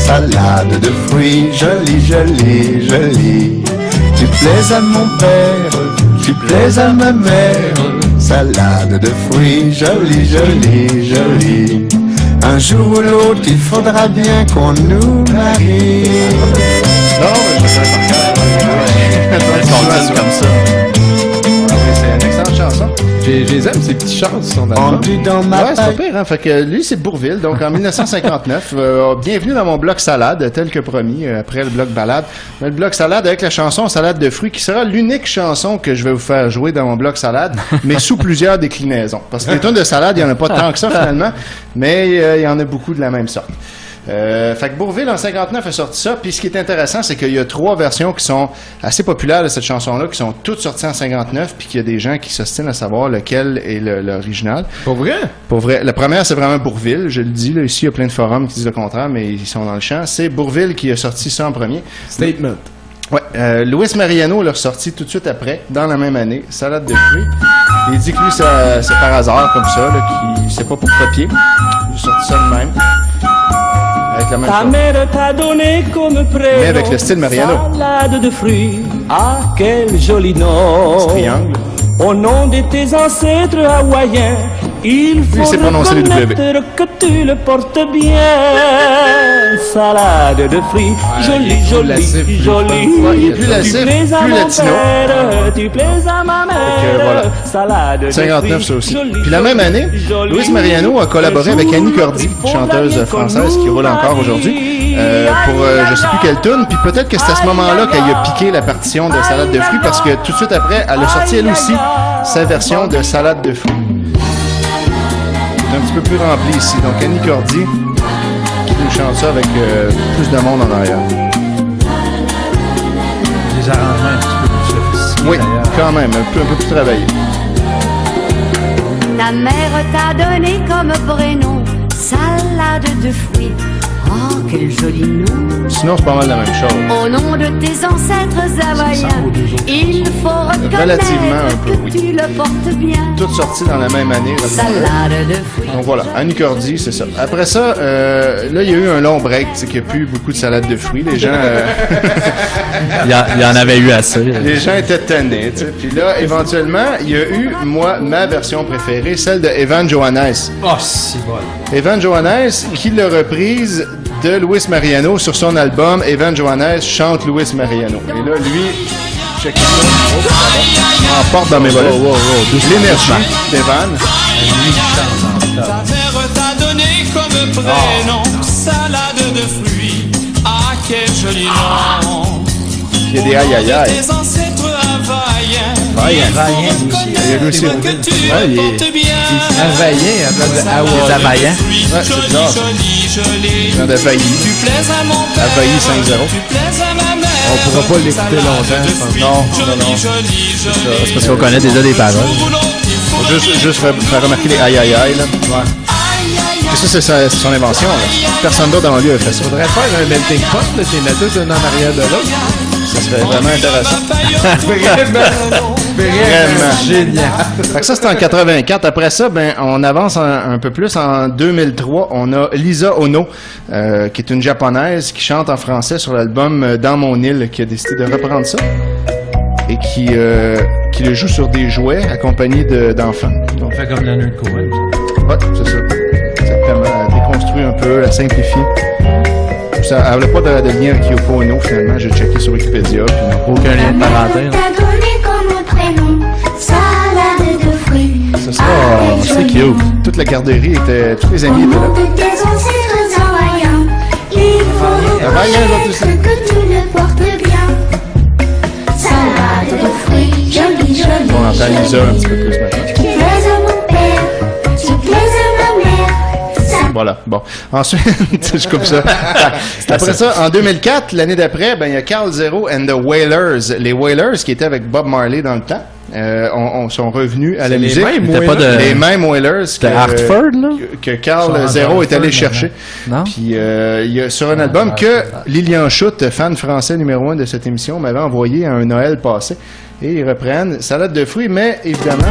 Salade de fruits, jolie, jolie, jolie. Tu plais à mon père, tu plais à ma mère. Salade de fruits, jolie, jolie, jolie. Un jour ou l'autre, il faudra bien qu'on nous marie. Non, mais je sais cœur. <laughs> comme ça. J'ai- je les aime, ces petites chances, son album. Rendu dans ma Ouais, c'est pas pire, hein. Fait que lui, c'est Bourville, donc en <laughs> 1959. Euh, bienvenue dans mon bloc salade, tel que promis, euh, après le bloc balade. Mais le bloc salade avec la chanson Salade de fruits, qui sera l'unique chanson que je vais vous faire jouer dans mon bloc salade, mais sous plusieurs déclinaisons. Parce que les tonnes de salade, il y en a pas tant que ça <laughs> finalement, mais euh, il y en a beaucoup de la même sorte. Euh, fait que Bourville en 59 a sorti ça. Puis ce qui est intéressant, c'est qu'il y a trois versions qui sont assez populaires de cette chanson-là, qui sont toutes sorties en 59, puis qu'il y a des gens qui s'ostinent à savoir lequel est le- l'original. Pour vrai? Pour vrai. La première, c'est vraiment Bourville. Je le dis, là, ici, il y a plein de forums qui disent le contraire, mais ils sont dans le champ. C'est Bourville qui a sorti ça en premier. Statement. Ouais. Euh, Luis Mariano l'a ressorti tout de suite après, dans la même année, Salade de fruits. Il dit que lui, c'est par hasard, comme ça, là, qu'il sait pas pour copier. Il a sorti ça de même. Avec la même Ta chose. mère t'a donné comme prénom. Mais avec le style Mariano. Salade de fruits. Ah, quel joli nom. Triangle. Au nom de tes ancêtres hawaïens, Il faut prononcer reconnaître que tu le portes bien. Salade de fruits, jolie, jolie, jolie. plus à plus latino. tu plais à ma mère. que voilà. Salade de 59 fruits, ça aussi. Puis la même année. Louis Mariano a collaboré avec Annie Cordy, chanteuse française qui roule encore aujourd'hui, euh, pour euh, je sais plus quelle tune. Puis peut-être que c'est à ce moment-là qu'elle a piqué la partition de Salade de fruits parce que tout de suite après, elle a sorti elle aussi sa version de Salade de fruits. C'est un petit peu plus rempli ici. Donc Annie Cordy qui nous chante ça avec euh, plus de monde en arrière. Des arrangements un petit peu plus sophistiqués. Oui, quand même, un peu, un peu plus travaillé. Ta mère t'a donné comme prénom salade de fruits. Oh, quel joli nom. Sinon, c'est pas mal la même chose. Au nom de tes ancêtres il faut reconnaître Relativement un peu, que oui. tu le portes bien. Toutes sorties dans la même année. Salade de fruits. Donc voilà, Annie Cordy, c'est ça. Après ça, euh, là, il y a eu un long break, c'est qu'il n'y a plus beaucoup de salade de fruits. Les gens, euh, <laughs> Il y, a- il y en avait eu assez. les gens étaient tannés, tu sais. Puis là, éventuellement, il y a eu, moi, ma version préférée, celle de Evan Johannes. Oh, si bon. Evan Johannes, qui l'a reprise de Luis Mariano sur son album Evan Johannes chante Luis Mariano. Et là, lui, check. Oh, pardon. en porte dans mes volets. L'énergie d'Evan. Ta mère t'a donné comme prénom salade de fruits. Ah, quel joli nom. Il y a des aïe aïe aïe. Tes ancêtres havaïens. Il y a aussi. Il y a lui aussi. reconnaître que tu Ouais, il le est- bien. Havaïen à place de Hawaï. Havaïens. Ouais, c'est bizarre. à mon père. Availli 5-0. Tu plais à ma mère. On pourra pas l'écouter longtemps, je pense. Non, non, non. C'est parce qu'on connaît déjà des paroles. Juste, juste faire remarquer les aïe aïe aïe, là. Ouais. Ça, c'est c'est son invention, là? Personne d'autre dans le lieu a fait ça. Faudrait faire un melting pot, là, mettre tous un en arrière de l'autre. Ça serait vraiment intéressant. <laughs> Vraiment. Vraiment. Génial. Fait que ça, c'était en 84. Après ça, ben, on avance un, un peu plus. En 2003, on a Lisa Ono, euh, qui est une japonaise qui chante en français sur l'album Dans mon île, qui a décidé de reprendre ça et qui, euh, qui le joue sur des jouets accompagnés de- d'enfants. On fait comme Leonard Cohen. Ouais, c'est ça. Exactement. Elle déconstruit un peu, elle simplifie. Ça n'avait pas de, de lien avec Yoko Ono, finalement. J'ai checké sur Wikipédia. Puis non. Aucun lien de parenté. Ça. Oh, c'est cute. Toute la garderie était. Tous les amis étaient là. Faut Havaïens, les aussi. que tu le portes bien. Salade de fruits, jolie, jolie. On entend. Lisa un petit peu plus maintenant. Tu plais à mon père, tu plais à ma mère. Voilà. Bon. Ensuite, <laughs> je coupe ça. <laughs> Après ça, en 2004, l'année d'après, ben, il y a Carl Zero and the Wailers. Les Wailers, qui étaient avec Bob Marley dans le temps, euh, on, on sont revenus à la les musique. mêmes C'était pas de- Les mêmes. C'était que- Hartford, là? Que, que Carl Zero est allé chercher. Non? Puis, euh, il y a sur un album que Lilian Schutt, fan français numéro un de cette émission, m'avait envoyé à un Noël passé. Et ils reprennent Salade de fruits, mais évidemment,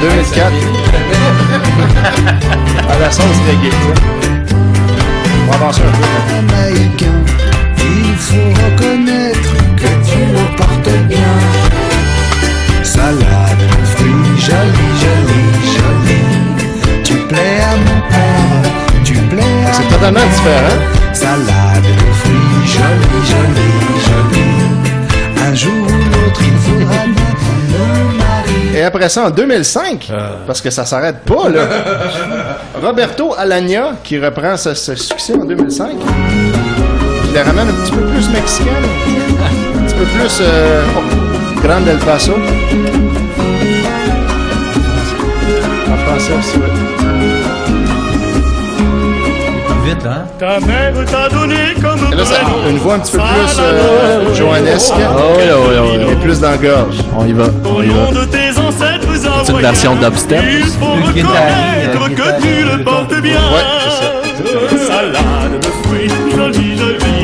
2004. <laughs> à la sauce reggae. On va avancer un peu. Totalement différent. Salade de fruits, jolie, jolie, jolie. Un jour ou l'autre, il faudra bien. Et après ça, en 2005, parce que ça s'arrête pas, là, Roberto Alagna, qui reprend ce, ce succès en 2005, qui la ramène un petit peu plus mexicaine, un petit peu plus euh, oh, Grande El Paso. En français aussi, ouais. Hein? Ta mère t'a donné comme Et là, ça, une voix un petit peu plus euh, johannesque, Oh, oui, oui, oui, oui. et plus dans la gorge. On y va. On Au y va. nom de tes ancêtres C'est une version dubstep. Il faut reconnaître une que guitare, tu le une portes bien. Ouais, c'est ça. Salade de fruits, jolie, jolie,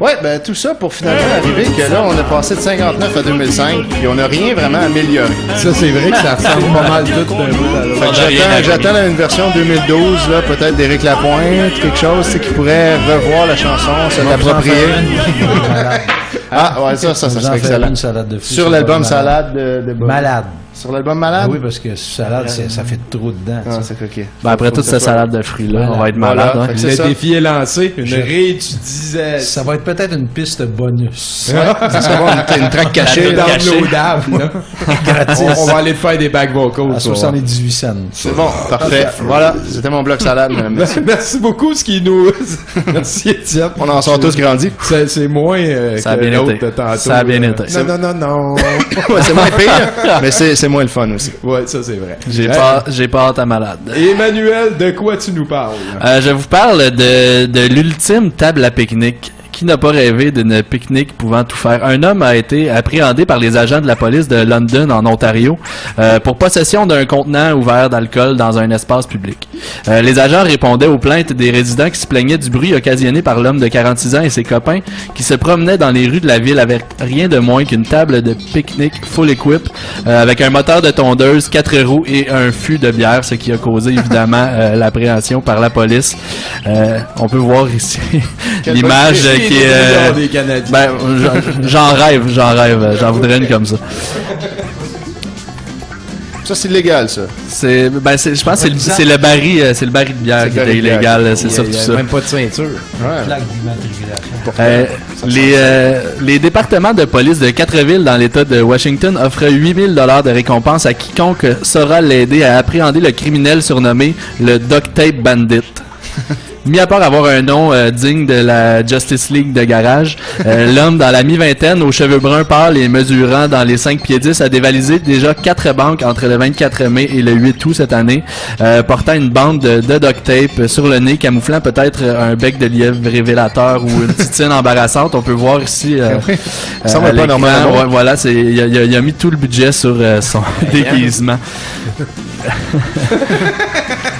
Ouais, ben tout ça pour finalement arriver que là, on est passé de 59 à 2005, puis on n'a rien vraiment amélioré. Ça, c'est vrai que ça ressemble pas mal tout d'un bout à l'autre. J'attends, une version 2012, là, peut-être d'Éric Lapointe, quelque chose tu sais, qui pourrait revoir la chanson, se l'approprier. Ah, ouais, ça, ça, ça serait excellent. une salade de fruits Sur l'album Salade de, de Bob. Malade. Sur l'album Malade? Ah oui, parce que salade, c'est- ça fait trop dedans. Ah, ça. c'est ok. Ben, après toute cette salade de fruits-là, on va être Voilà, malade. hein. Le ça. défi est lancé. Une Je- réutilisation. Ça va être peut-être une piste bonus. Ouais, <laughs> ça serait bon, une, track cachée. <laughs> Gratis. On, on va aller te faire des back vocals. À ça. 78 cents. C'est bon, parfait. Voilà, c'était mon bloc salade. <laughs> Merci. Merci beaucoup, ce qui nous. Merci, Étienne. On en sort tous grandis. C'est c'est moins euh, Ça a que bien l'autre été. de tantôt. Ça a bien euh. été. Non, non, non, non. C'est moins pire, mais c'est c'est moins le fun aussi. Ouais, ça, c'est vrai. J'ai pas, j'ai pas hâte à malade. Emmanuel, de quoi tu nous parles? Euh, je vous parle de, de l'ultime table à pique-nique. Qui n'a pas rêvé d'une pique-nique pouvant tout faire? Un homme a été appréhendé par les agents de la police de London, en Ontario, euh, pour possession d'un contenant ouvert d'alcool dans un espace public. Euh, les agents répondaient aux plaintes des résidents qui se plaignaient du bruit occasionné par l'homme de 46 ans et ses copains qui se promenaient dans les rues de la ville avec rien de moins qu'une table de pique-nique full equip euh, avec un moteur de tondeuse, quatre roues et un fût de bière, ce qui a causé évidemment <laughs> euh, l'appréhension par la police. Euh, on peut voir ici l'image euh, qui est... euh, des Canadiens. ben, j'en- rêve, j'en rêve, j'en voudrais une comme ça. Ça, c'est illégal, ça. C'est, ben, c'est, je pense que c'est le, c'est le baril, euh, c'est le baril de bière qui était illégal, c'est Il y a- surtout il y a ça. même pas de ceinture. Ouais. Plaque d'immatriculation. Euh, les, euh, les départements de police de quatre villes dans l'État de Washington offrent 8000 dollars de récompense à quiconque saura l'aider à appréhender le criminel surnommé le Duct Tape Bandit. Mis à part avoir un nom euh, digne de la Justice League de garage, euh, <laughs> l'homme dans la mi-vingtaine, aux cheveux bruns pâles et mesurant dans les 5 pieds 10, a dévalisé déjà quatre banques entre le 24 mai et le 8 août cette année, euh, portant une bande de, de duct tape sur le nez, camouflant peut-être un bec de lièvre révélateur ou une titine embarrassante. On peut voir ici Ça. Norman Amour. Ouais, voilà, c'est il a, a- mis tout le budget sur son déguisement. <laughs>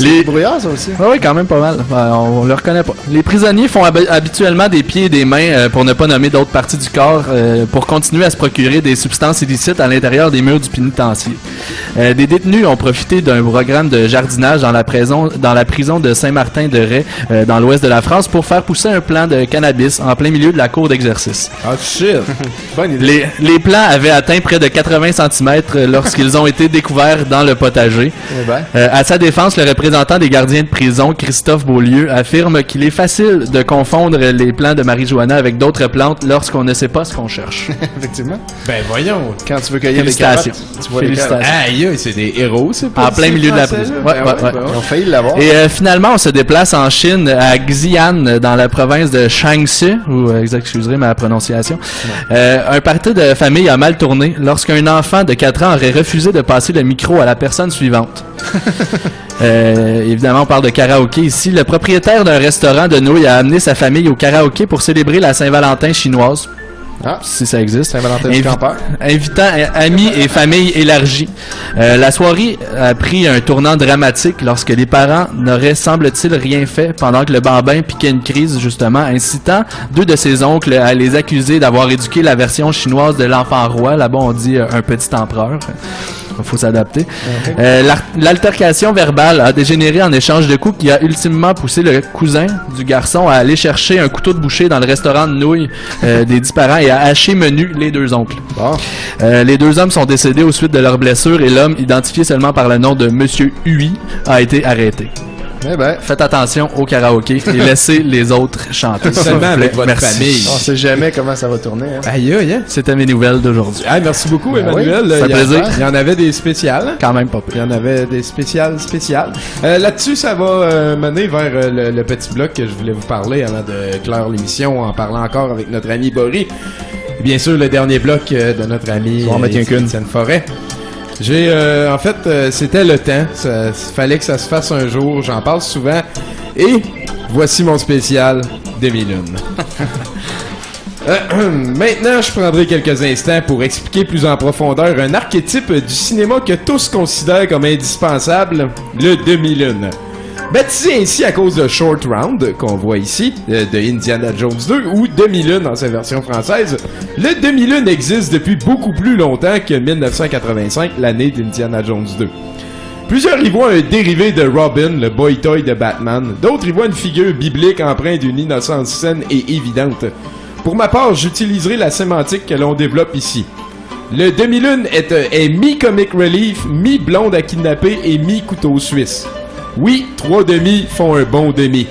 Les- brouillard, ça aussi. Oui, oui, quand même pas mal. Ouais, on, on le reconnaît pas. Les prisonniers font hab- habituellement des pieds et des mains, euh, pour ne pas nommer d'autres parties du corps, euh, pour continuer à se procurer des substances illicites à l'intérieur des murs du pénitencier. Euh, des détenus ont profité d'un programme de jardinage dans la prison, dans la prison de Saint-Martin-de-Ré, euh, dans l'ouest de la France, pour faire pousser un plant de cannabis en plein milieu de la cour d'exercice. Ah, shit. <laughs> Bonne idée. Les, les plants avaient atteint près de 80 cm lorsqu'ils ont été découverts dans le potager. Eh ben. Euh, à sa défense, le représentant des gardiens de prison, Christophe Beaulieu, affirme qu'il est facile de confondre les plants de marijuana avec d'autres plantes lorsqu'on ne sait pas ce qu'on cherche. <laughs> Effectivement. Ben, voyons. Quand tu veux cueillir des carottes, tu vois les carottes. Félicitations. Aïe, aïe, c'est des héros, c'est pas En plein milieu de la prison. Ouais, ouais, ouais. Ils ont failli l'avoir. Et euh, finalement, on se déplace en Chine, à Xi'an, dans la province de Shaanxi, ou euh, excuserez ma prononciation. Euh, un parti de famille a mal tourné lorsqu'un enfant de 4 ans aurait refusé de passer le micro à la personne suivante. <laughs> Euh, évidemment, on parle de karaoké ici. Le propriétaire d'un restaurant de nouilles a amené sa famille au karaoké pour célébrer la Saint-Valentin chinoise. Ah. Si ça existe. Saint-Valentin du Invi-. Invitant euh, amis et famille élargie. Euh, la soirée a pris un tournant dramatique lorsque les parents n'auraient, semble-t-il, rien fait pendant que le bambin piquait une crise, justement, incitant deux de ses oncles à les accuser d'avoir éduqué la version chinoise de l'enfant roi. Là-bas, on dit euh, un petit empereur. Il faut s'adapter. Euh, L'altercation verbale a dégénéré en échange de coups qui a ultimement poussé le cousin du garçon à aller chercher un couteau de boucher dans le restaurant de nouilles euh, des dix parents et à hacher menu les deux oncles. Euh, les deux hommes sont décédés aux suites de leurs blessures et l'homme, identifié seulement par le nom de Monsieur Hui, a été arrêté. Eh ben. Faites attention au karaoké et laissez les autres chanter. Seulement avec votre Merci. famille. On sait jamais comment ça va tourner. Hein. Aïe, aïe, hein. C'était mes nouvelles d'aujourd'hui. Ah, merci beaucoup, Ben Emmanuel. oui, ça il, y plaisir. il y en avait des spéciales. Quand même pas Il y en avait des spéciales spéciales. Euh, Là-dessus, ça va euh, mener vers euh, le, le petit bloc que je voulais vous parler avant de clore l'émission en parlant encore avec notre ami Boris. Bien sûr, le dernier bloc euh, de notre ami en. Étienne Forêt. J'ai, euh, en fait, euh, c'était le temps. Ça, fallait que ça se fasse un jour. J'en parle souvent. Et voici mon spécial demi-lune. <laughs> Euh, <clears throat> Maintenant, je prendrai quelques instants pour expliquer plus en profondeur un archétype du cinéma que tous considèrent comme indispensable, le demi-lune. Baptisé ainsi à cause de Short Round, qu'on voit ici, euh, de Indiana Jones 2, ou Demi-Lune dans sa version française, le Demi-Lune existe depuis beaucoup plus longtemps que 1985, l'année d'Indiana Jones 2. Plusieurs y voient un dérivé de Robin, le boy toy de Batman. D'autres y voient une figure biblique empreinte d'une innocence saine et évidente. Pour ma part, j'utiliserai la sémantique que l'on développe ici. Le demi-lune est, euh, est mi-comic relief, mi-blonde à kidnapper et mi-couteau suisse. Oui, trois demi font un bon demi.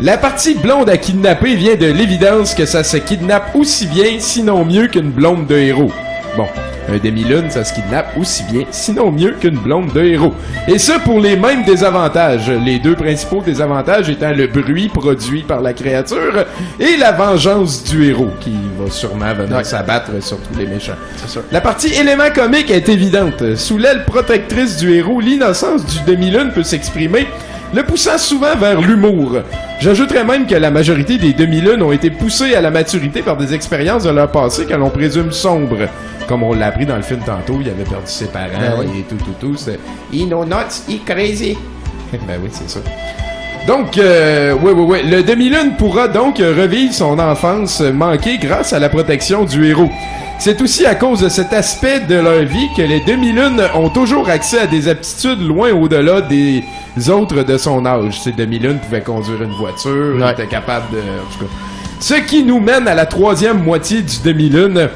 La partie blonde à kidnapper vient de l'évidence que ça se kidnappe aussi bien, sinon mieux qu'une blonde de héros. Bon, un demi-lune, ça se kidnappe aussi bien, sinon mieux qu'une blonde de héros. Et ça pour les mêmes désavantages. Les deux principaux désavantages étant le bruit produit par la créature et la vengeance du héros, qui va sûrement venir s'abattre sur tous les méchants. La partie élément comique est évidente. Sous l'aile protectrice du héros, l'innocence du demi-lune peut s'exprimer, le poussant souvent vers l'humour. J'ajouterais même que la majorité des demi-lunes ont été poussées à la maturité par des expériences de leur passé que l'on présume sombres. Comme on l'a appris dans le film tantôt, il avait perdu ses parents Ben oui. et tout, tout, tout. C'est He no nuts, he crazy. <laughs> ben oui, c'est ça. Donc, euh, oui, oui, oui. Le demi-lune pourra donc revivre son enfance manquée grâce à la protection du héros. C'est aussi à cause de cet aspect de leur vie que les demi-lunes ont toujours accès à des aptitudes loin au-delà des autres de son âge. Ces demi-lunes pouvaient conduire une voiture, Ouais. étaient capables de... en tout cas. Ce qui nous mène à la troisième moitié du demi-lune,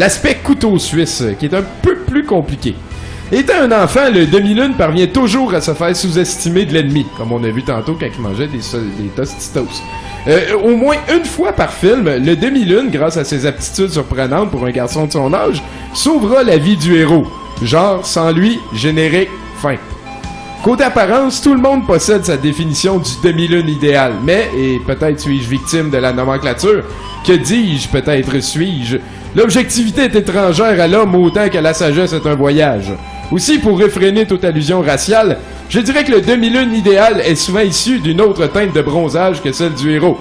l'aspect couteau suisse, qui est un peu plus compliqué. Étant un enfant, le demi-lune parvient toujours à se faire sous-estimer de l'ennemi, comme on a vu tantôt quand il mangeait des, tostitos. Euh, au moins une fois par film, le demi-lune, grâce à ses aptitudes surprenantes pour un garçon de son âge, sauvera la vie du héros. Genre, sans lui, générique, fin. Côté apparence, tout le monde possède sa définition du demi-lune idéal, mais, et peut-être suis-je victime de la nomenclature, que dis-je, peut-être suis-je, l'objectivité est étrangère à l'homme autant que la sagesse est un voyage. Aussi, pour réfréner toute allusion raciale, je dirais que le demi-lune idéal est souvent issu d'une autre teinte de bronzage que celle du héros.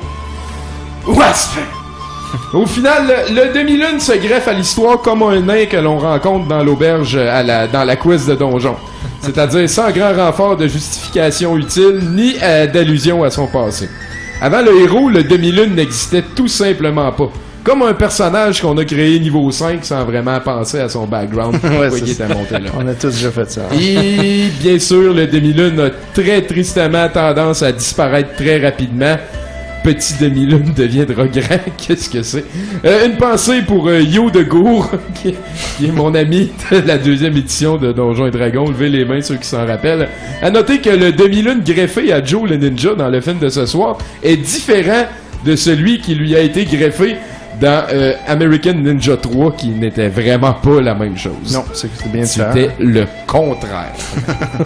Wasp! Au final, le, le demi-lune se greffe à l'histoire comme un nain que l'on rencontre dans l'auberge à la, dans la quiz de donjon. C'est-à-dire sans grand renfort de justification utile ni euh, d'allusion à son passé. Avant le héros, le demi-lune n'existait tout simplement pas. Comme un personnage qu'on a créé niveau 5 sans vraiment penser à son background. <laughs> Ouais, il était monté là. On a tous déjà fait ça. Et bien sûr, le demi-lune a très tristement tendance à disparaître très rapidement. Petit demi-lune deviendra grand. <laughs> Qu'est-ce que c'est? Euh, une pensée pour euh, Yo de Gour, <laughs> qui, qui est mon ami de la deuxième édition de Donjons et Dragons. Levez les mains ceux qui s'en rappellent. À noter que le demi-lune greffé à Joe le Ninja dans le film de ce soir est différent de celui qui lui a été greffé dans euh, American Ninja 3, qui n'était vraiment pas la même chose. Non, c'est bien différent. C'était le contraire.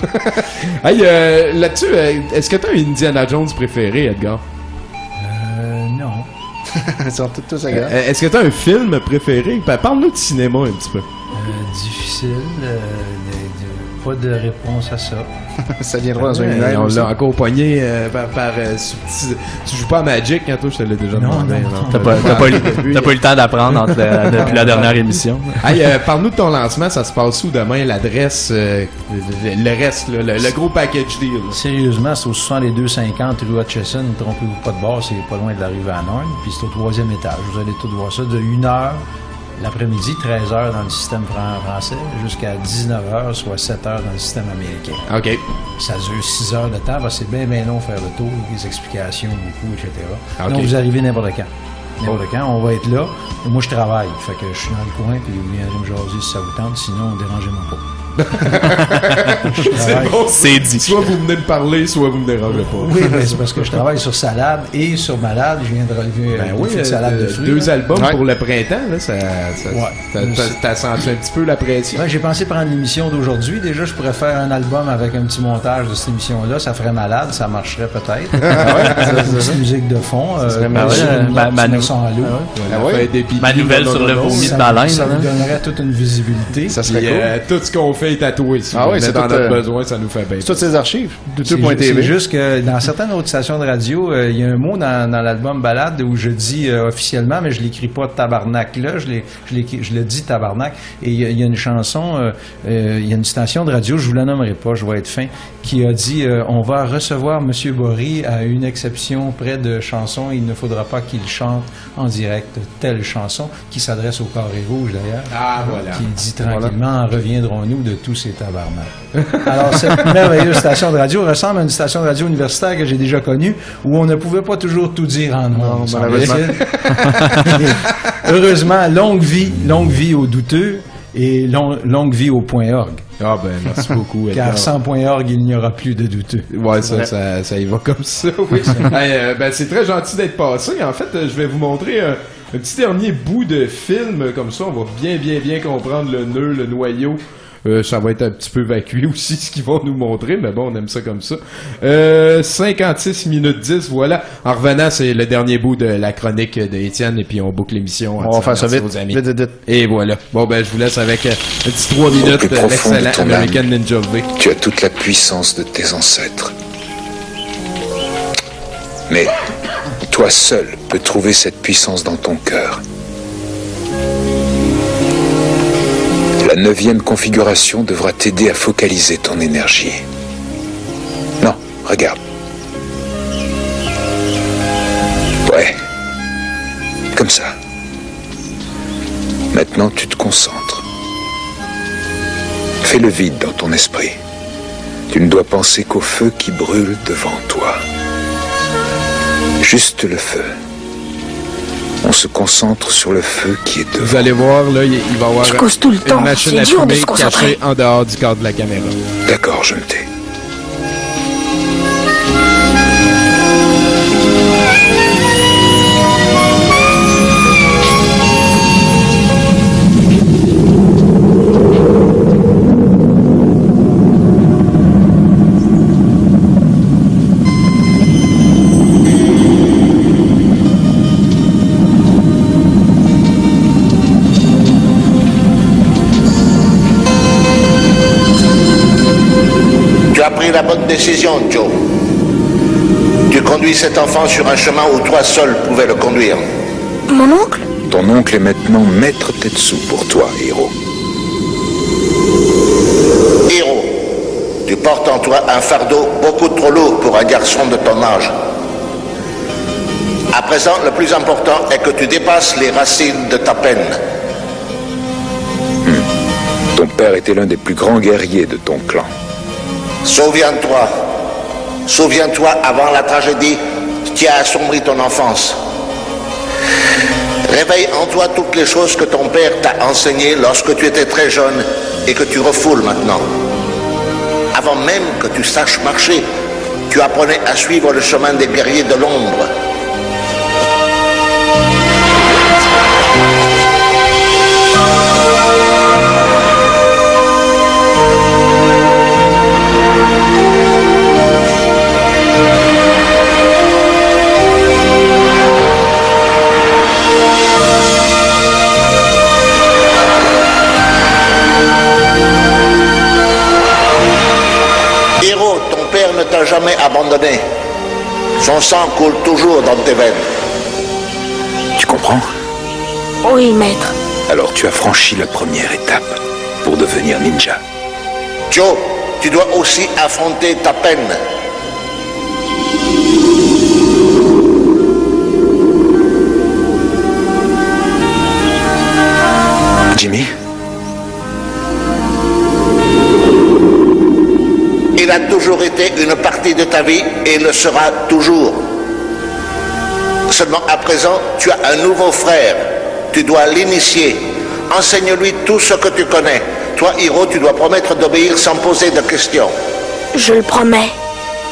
<laughs> hey, euh, là-dessus, euh, est-ce que t'as un Indiana Jones préféré, Edgar? Euh, non. <laughs> Ils sont tous, tous Euh, agréables. est-ce que t'as un film préféré? Ben, Parle-nous de cinéma un petit peu. Euh, difficile. Pas de réponse à ça. <laughs> ça viendra dans un email. on l'a encore pogné euh, par... par euh, subtil- Tu joues pas à Magic, hein, toi? Je te l'ai déjà demandé. non, non. non. T'as pas, t'as pas eu, <laughs> t'as pas eu le temps d'apprendre depuis la dernière émission. <laughs> Hey, euh, parle-nous de ton lancement, ça se passe où demain? L'adresse, euh, le, reste, là, le, le gros package deal? Sérieusement, c'est au 6250 rue Hutchison. Ne trompez-vous pas de bord, c'est pas loin de l'arrivée à Norne. Puis c'est au troisième étage. Vous allez tout voir ça de 1h l'après-midi, 13h dans le système fran- français, jusqu'à 19h, soit 7h dans le système américain. OK. Ça dure 6 heures de temps, parce que c'est bien, bien long faire le tour, des explications, beaucoup, etc. OK. Donc vous arrivez n'importe quand. N'importe quand, on va être là. Et moi, je travaille. Fait que je suis dans le coin, puis vous viendrez me jaser si ça vous tente. Sinon, dérangez-moi pas. Je <laughs> C'est bon. C'est dit. Soit vous venez me parler, soit vous me dérangez pas. Oui, mais c'est parce que je travaille sur salade et sur malade. Je viens de relever Ben oui, de salade de euh, fruits. deux là. albums Ouais. pour le printemps, là, ça, ça, Ouais. t'as- senti un petit peu la pression. Ouais, j'ai pensé prendre l'émission d'aujourd'hui. Déjà, je pourrais faire un album avec un petit montage de cette émission-là. Ça ferait malade, ça marcherait peut-être. <laughs> Ah une musique de fond. Ça serait euh, une Ma-. Ah pipis, Ma nouvelle sur le vomi de Ça, baleine. ça hein. vous donnerait toute une visibilité. Ça serait tout ce qu'on fait Si Ah oui, c'est dans notre euh, besoin, ça nous fait bien. C'est toutes ces archives. C'est juste que dans certaines autres stations de radio, euh, il y a un mot dans, dans l'album Balade où je dis euh, officiellement, mais je l'écris pas tabarnak là, je, le dis tabarnak. Et il y, a- il y a une chanson, euh, euh, il y a une station de radio, je vous la nommerai pas, je vais être fin, qui a dit euh, on va recevoir Monsieur Bory à une exception près de chansons, il ne faudra pas qu'il chante en direct telle chanson qui s'adresse au carré rouge d'ailleurs. Ah, voilà. Qui dit tranquillement reviendrons-nous de de tous ces tabarnak. Alors, cette <laughs> merveilleuse station de radio ressemble à une station de radio universitaire que j'ai déjà connue, où on ne pouvait pas toujours tout dire en nom, semble-t-il. <laughs> Heureusement, longue vie, longue vie aux douteux et long- longue vie au point org. Ah ben, merci beaucoup. Car sans point org, il n'y aura plus de douteux. Ouais, ça, ça, ça y va comme ça, oui. <laughs> Hey, euh, ben, c'est très gentil d'être passé. En fait, euh, je vais vous montrer un, un petit dernier bout de film. Comme ça, on va bien, bien, bien comprendre le nœud, le noyau. Euh, ça va être un petit peu vacué <laughs> aussi, ce qu'ils vont nous montrer, mais bon, on aime ça comme ça. Euh, 56 minutes 10, voilà. En revenant, c'est le dernier bout de la chronique de Étienne, et puis on boucle l'émission. On va faire ça vite. aux amis. Vite, vite, vite. Et voilà. Bon, ben, je vous laisse avec euh, un petit 3 Au minutes l'excellent American Ninja V. Tu as toute la puissance de tes ancêtres. Mais toi seul peux trouver cette puissance dans ton cœur. La neuvième configuration devra t'aider à focaliser ton énergie. Non, regarde. Ouais. Comme ça. Maintenant, tu te concentres. Fais le vide dans ton esprit. Tu ne dois penser qu'au feu qui brûle devant toi. Juste le feu. On se concentre sur le feu qui est devant. Vous allez voir, là, il va y avoir tout le une temps, machine à dur de fumer se cachée en dehors du cadre de la caméra. D'accord, je me tais. Joe. Tu conduis cet enfant sur un chemin où toi seul pouvais le conduire. Mon oncle Ton oncle est maintenant maître Tetsu pour toi, héros. Héros, tu portes en toi un fardeau beaucoup trop lourd pour un garçon de ton âge. À présent, le plus important est que tu dépasses les racines de ta peine. Ton père était l'un des plus grands guerriers de ton clan. Souviens-toi. Souviens-toi avant la tragédie qui a assombri ton enfance. Réveille en toi toutes les choses que ton père t'a enseignées lorsque tu étais très jeune et que tu refoules maintenant. Avant même que tu saches marcher, tu apprenais à suivre le chemin des guerriers de l'ombre. Jamais abandonné. Son sang coule toujours dans tes veines. Tu comprends? Oui, maître. Alors tu as franchi la première étape pour devenir ninja. Joe, tu dois aussi affronter ta peine. A toujours été une partie de ta vie et le sera toujours. Seulement à présent, tu as un nouveau frère. Tu dois l'initier. Enseigne-lui tout ce que tu connais. Toi, Hiro, tu dois promettre d'obéir sans poser de questions. Je le promets.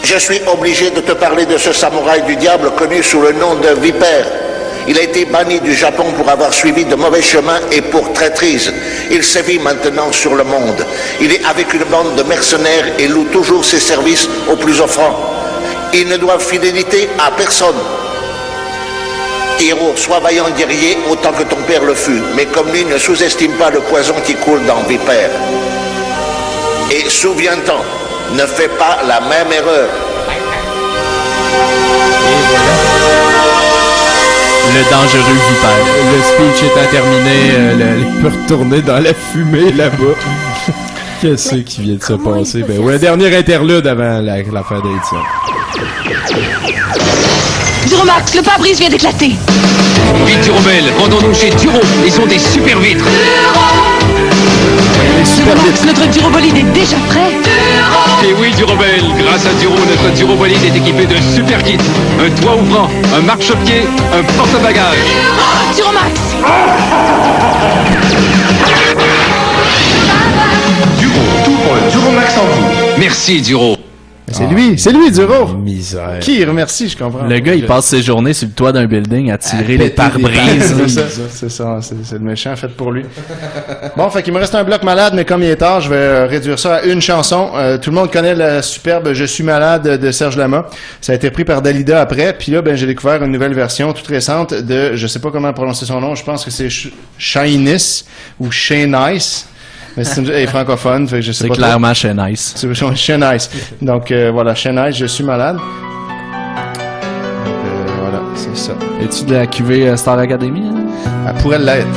Je suis obligé de te parler de ce samouraï du diable connu sous le nom de Vipère. Il a été banni du Japon pour avoir suivi de mauvais chemins et pour traîtrise. Il sévit maintenant sur le monde. Il est avec une bande de mercenaires et loue toujours ses services aux plus offrants. Il ne doit fidélité à personne. Héros, sois vaillant guerrier autant que ton père le fut, mais comme lui, ne sous-estime pas le poison qui coule dans Vipère. Et souviens-t'en, ne fais pas la même erreur. Le dangereux vipère. Le speech étant terminé, euh, le- il peut <laughs> retourner dans la fumée là-bas. <laughs> Qu'est-ce qui vient de se passer? Ben, ouais, dernier interlude avant la, la fin. Je remarque, le pare-brise vient d'éclater. Vite, Durobel, rendons-nous chez Duro. Ils ont des super vitres. Remarque, notre durobolide est déjà prêt. Et oui, Durobel, grâce à Duro, notre Durobolide est équipé de super kits. Un toit ouvrant, un marchepied, un porte-bagages. Duromax Duro, tout pour le Duromax en vous. Merci, Duro. C'est lui, c'est lui, Duro. Misère. Qui remercie, je comprends. Le gars, il passe ses journées sur le toit d'un building à tirer les pare-brises. C'est ça, c'est ça, c'est c'est le méchant fait pour lui. Bon, fait qu'il me reste un bloc malade, mais comme il est tard, je vais euh, réduire ça à une chanson. Euh, tout le monde connaît la superbe Je suis malade de Serge Lama. Ça a été pris par Dalida après, puis là, ben, j'ai découvert une nouvelle version toute récente de, je sais pas comment prononcer son nom, je pense que c'est Sh- Shyness ou Shanice. Mais c'est une, elle est francophone, fait que je sais C'est pas trop. clairement chez Nice. C'est Shanice. Donc, euh, voilà, Shanice, Je suis malade. Donc, euh, voilà, c'est ça. Es-tu de la QV euh, Star Academy? hein? Elle pourrait l'être.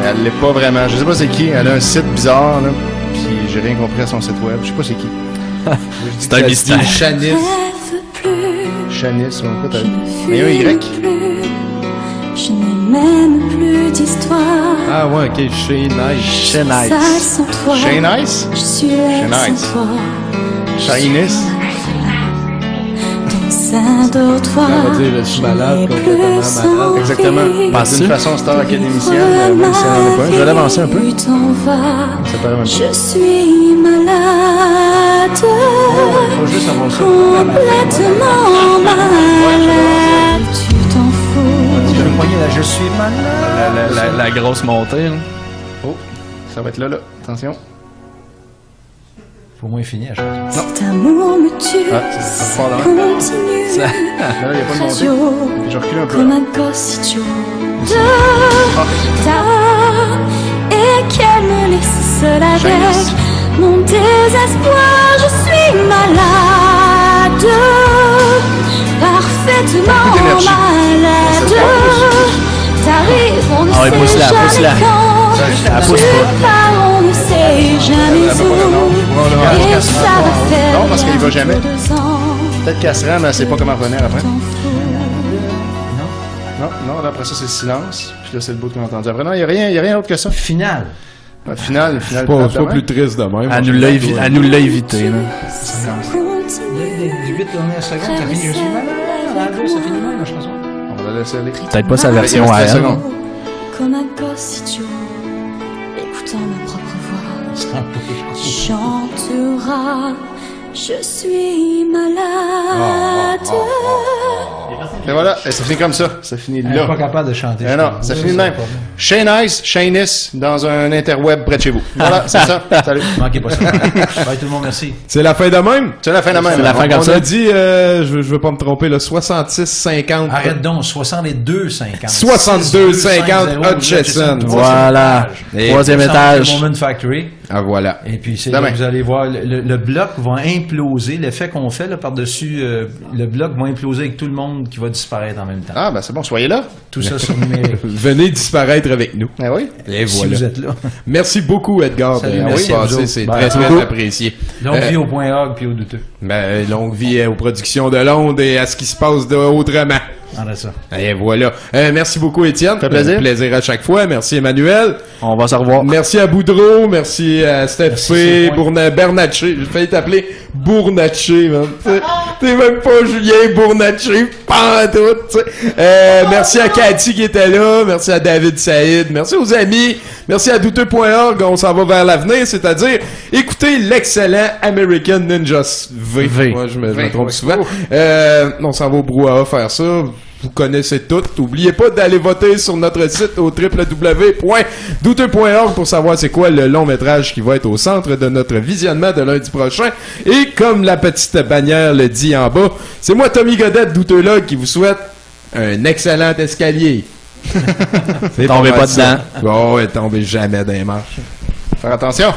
Mais elle l'est pas vraiment. Je sais pas c'est qui. Elle a un site bizarre, là. Puis j'ai rien compris à son site web. Je sais pas c'est qui. <laughs> C'est un mystère. Chanis. Chanis, ou Mais un Y. Même plus d'histoire. Ah ouais, ok, chez Nice. Chez Sale sans toi. Chez Nice? Je suis toi. Shyness. Dans un dortoir. On va dire, je suis malade, complètement malade. Exactement. Pas D'une façon star académicienne, euh, même si elle n'en est pas. Je vais l'avancer un peu. Ça paraît même pas. Je suis malade. Faut juste ça. Complètement malade. Fous. Je suis malade. La, la- la grosse montée. là. Oh, ça va être là, là. Attention. Faut au moins finir, je pense. Cet amour me tue. Ah, c'est- ça part là. continue. Là, <laughs> il n'y a pas de montée. Je recule un peu. Comme un gosse idiot de ta et qu'elle me laisse seule avec mon désespoir. Je suis malade, parfaitement malade. T'arrives, on ne Ah sait jamais quand. Pousse pas. on ne sait jamais où. Et ça va faire Non, parce qu'il va jamais. bientôt deux ans. Peut-être qu'elle se rend, mais elle sait pas comment revenir après. Non, non, là, après ça, c'est le silence. Puis là, c'est le bout qu'on a entendu. Après, non, il n'y a rien, y a rien d'autre que ça. Final. Ouais, final, final. C'est pas, pas plus triste de même. Elle nous l'a évi- elle nous l'a évité. Là. Les 8 dernières secondes, ça finit, je suis malade. Dans la deux, ça finit même, la chanson. On va la laisser aller. Peut-être pas sa version à 13 elle. secondes. Comme un gosse écoutant ma propre voix. Chantera, je suis malade. Et voilà, et ça finit comme ça. Ça finit là. est pas capable de chanter. Eh non, ça finit de même. Shanice, Shanice, dans un interweb près de chez vous. Voilà, c'est ça. <laughs> Salut. Manquez pas ça. <laughs> Bye tout le monde, merci. C'est la fin de même? C'est la fin de même. C'est la fin On, comme on ça. a dit, euh, je, veux- je veux pas me tromper, le 66-50. Arrête donc, 62 50. 62 50 Hutchison. Voilà. Et Troisième étage. Moment Factory. Ah, voilà. Et puis, c'est Demain. là que vous allez voir, le, bloc va imploser. L'effet qu'on fait là, par-dessus, euh, le bloc va imploser avec tout le monde qui va disparaître en même temps. Ah, ben c'est bon, soyez là. Tout ça sur numérique. <laughs> Venez disparaître avec nous. Ah oui? Et Si voilà. vous êtes là. Merci beaucoup, Edgar, Salut, merci à vous. C'est très, très apprécié. Longue Euh, vie au point org puis au douteux. ben, longue vie aux productions de l'onde et à ce qui se passe de autrement. Arrête ça. Et voilà. Euh, merci beaucoup, Étienne. fait plaisir. Euh, plaisir à chaque fois. Merci, Emmanuel. On va se revoir. Merci à Boudreau. Merci à Steph P. Bourna, Bernatchez. J'ai failli t'appeler Bournatché, man. T'es même pas Julien Bournatché. Pas en tout. Euh, merci à Cathy qui était là. Merci à David Saïd. Merci aux amis. Merci à douteux.org. On s'en va vers l'avenir, c'est-à-dire écoutez l'excellent American Ninja V. V. Moi, je me, trompe souvent. Euh, on s'en va au brouhaha faire ça. Vous connaissez tout. N'oubliez pas d'aller voter sur notre site au www.douteux.org pour savoir c'est quoi le long métrage qui va être au centre de notre visionnement de lundi prochain. Et comme la petite bannière le dit en bas, c'est moi Tommy Godet, douteux qui vous souhaite un excellent escalier. <laughs> Tombez pas ça. Bon, ouais, tombez jamais dans les marches. Faire attention.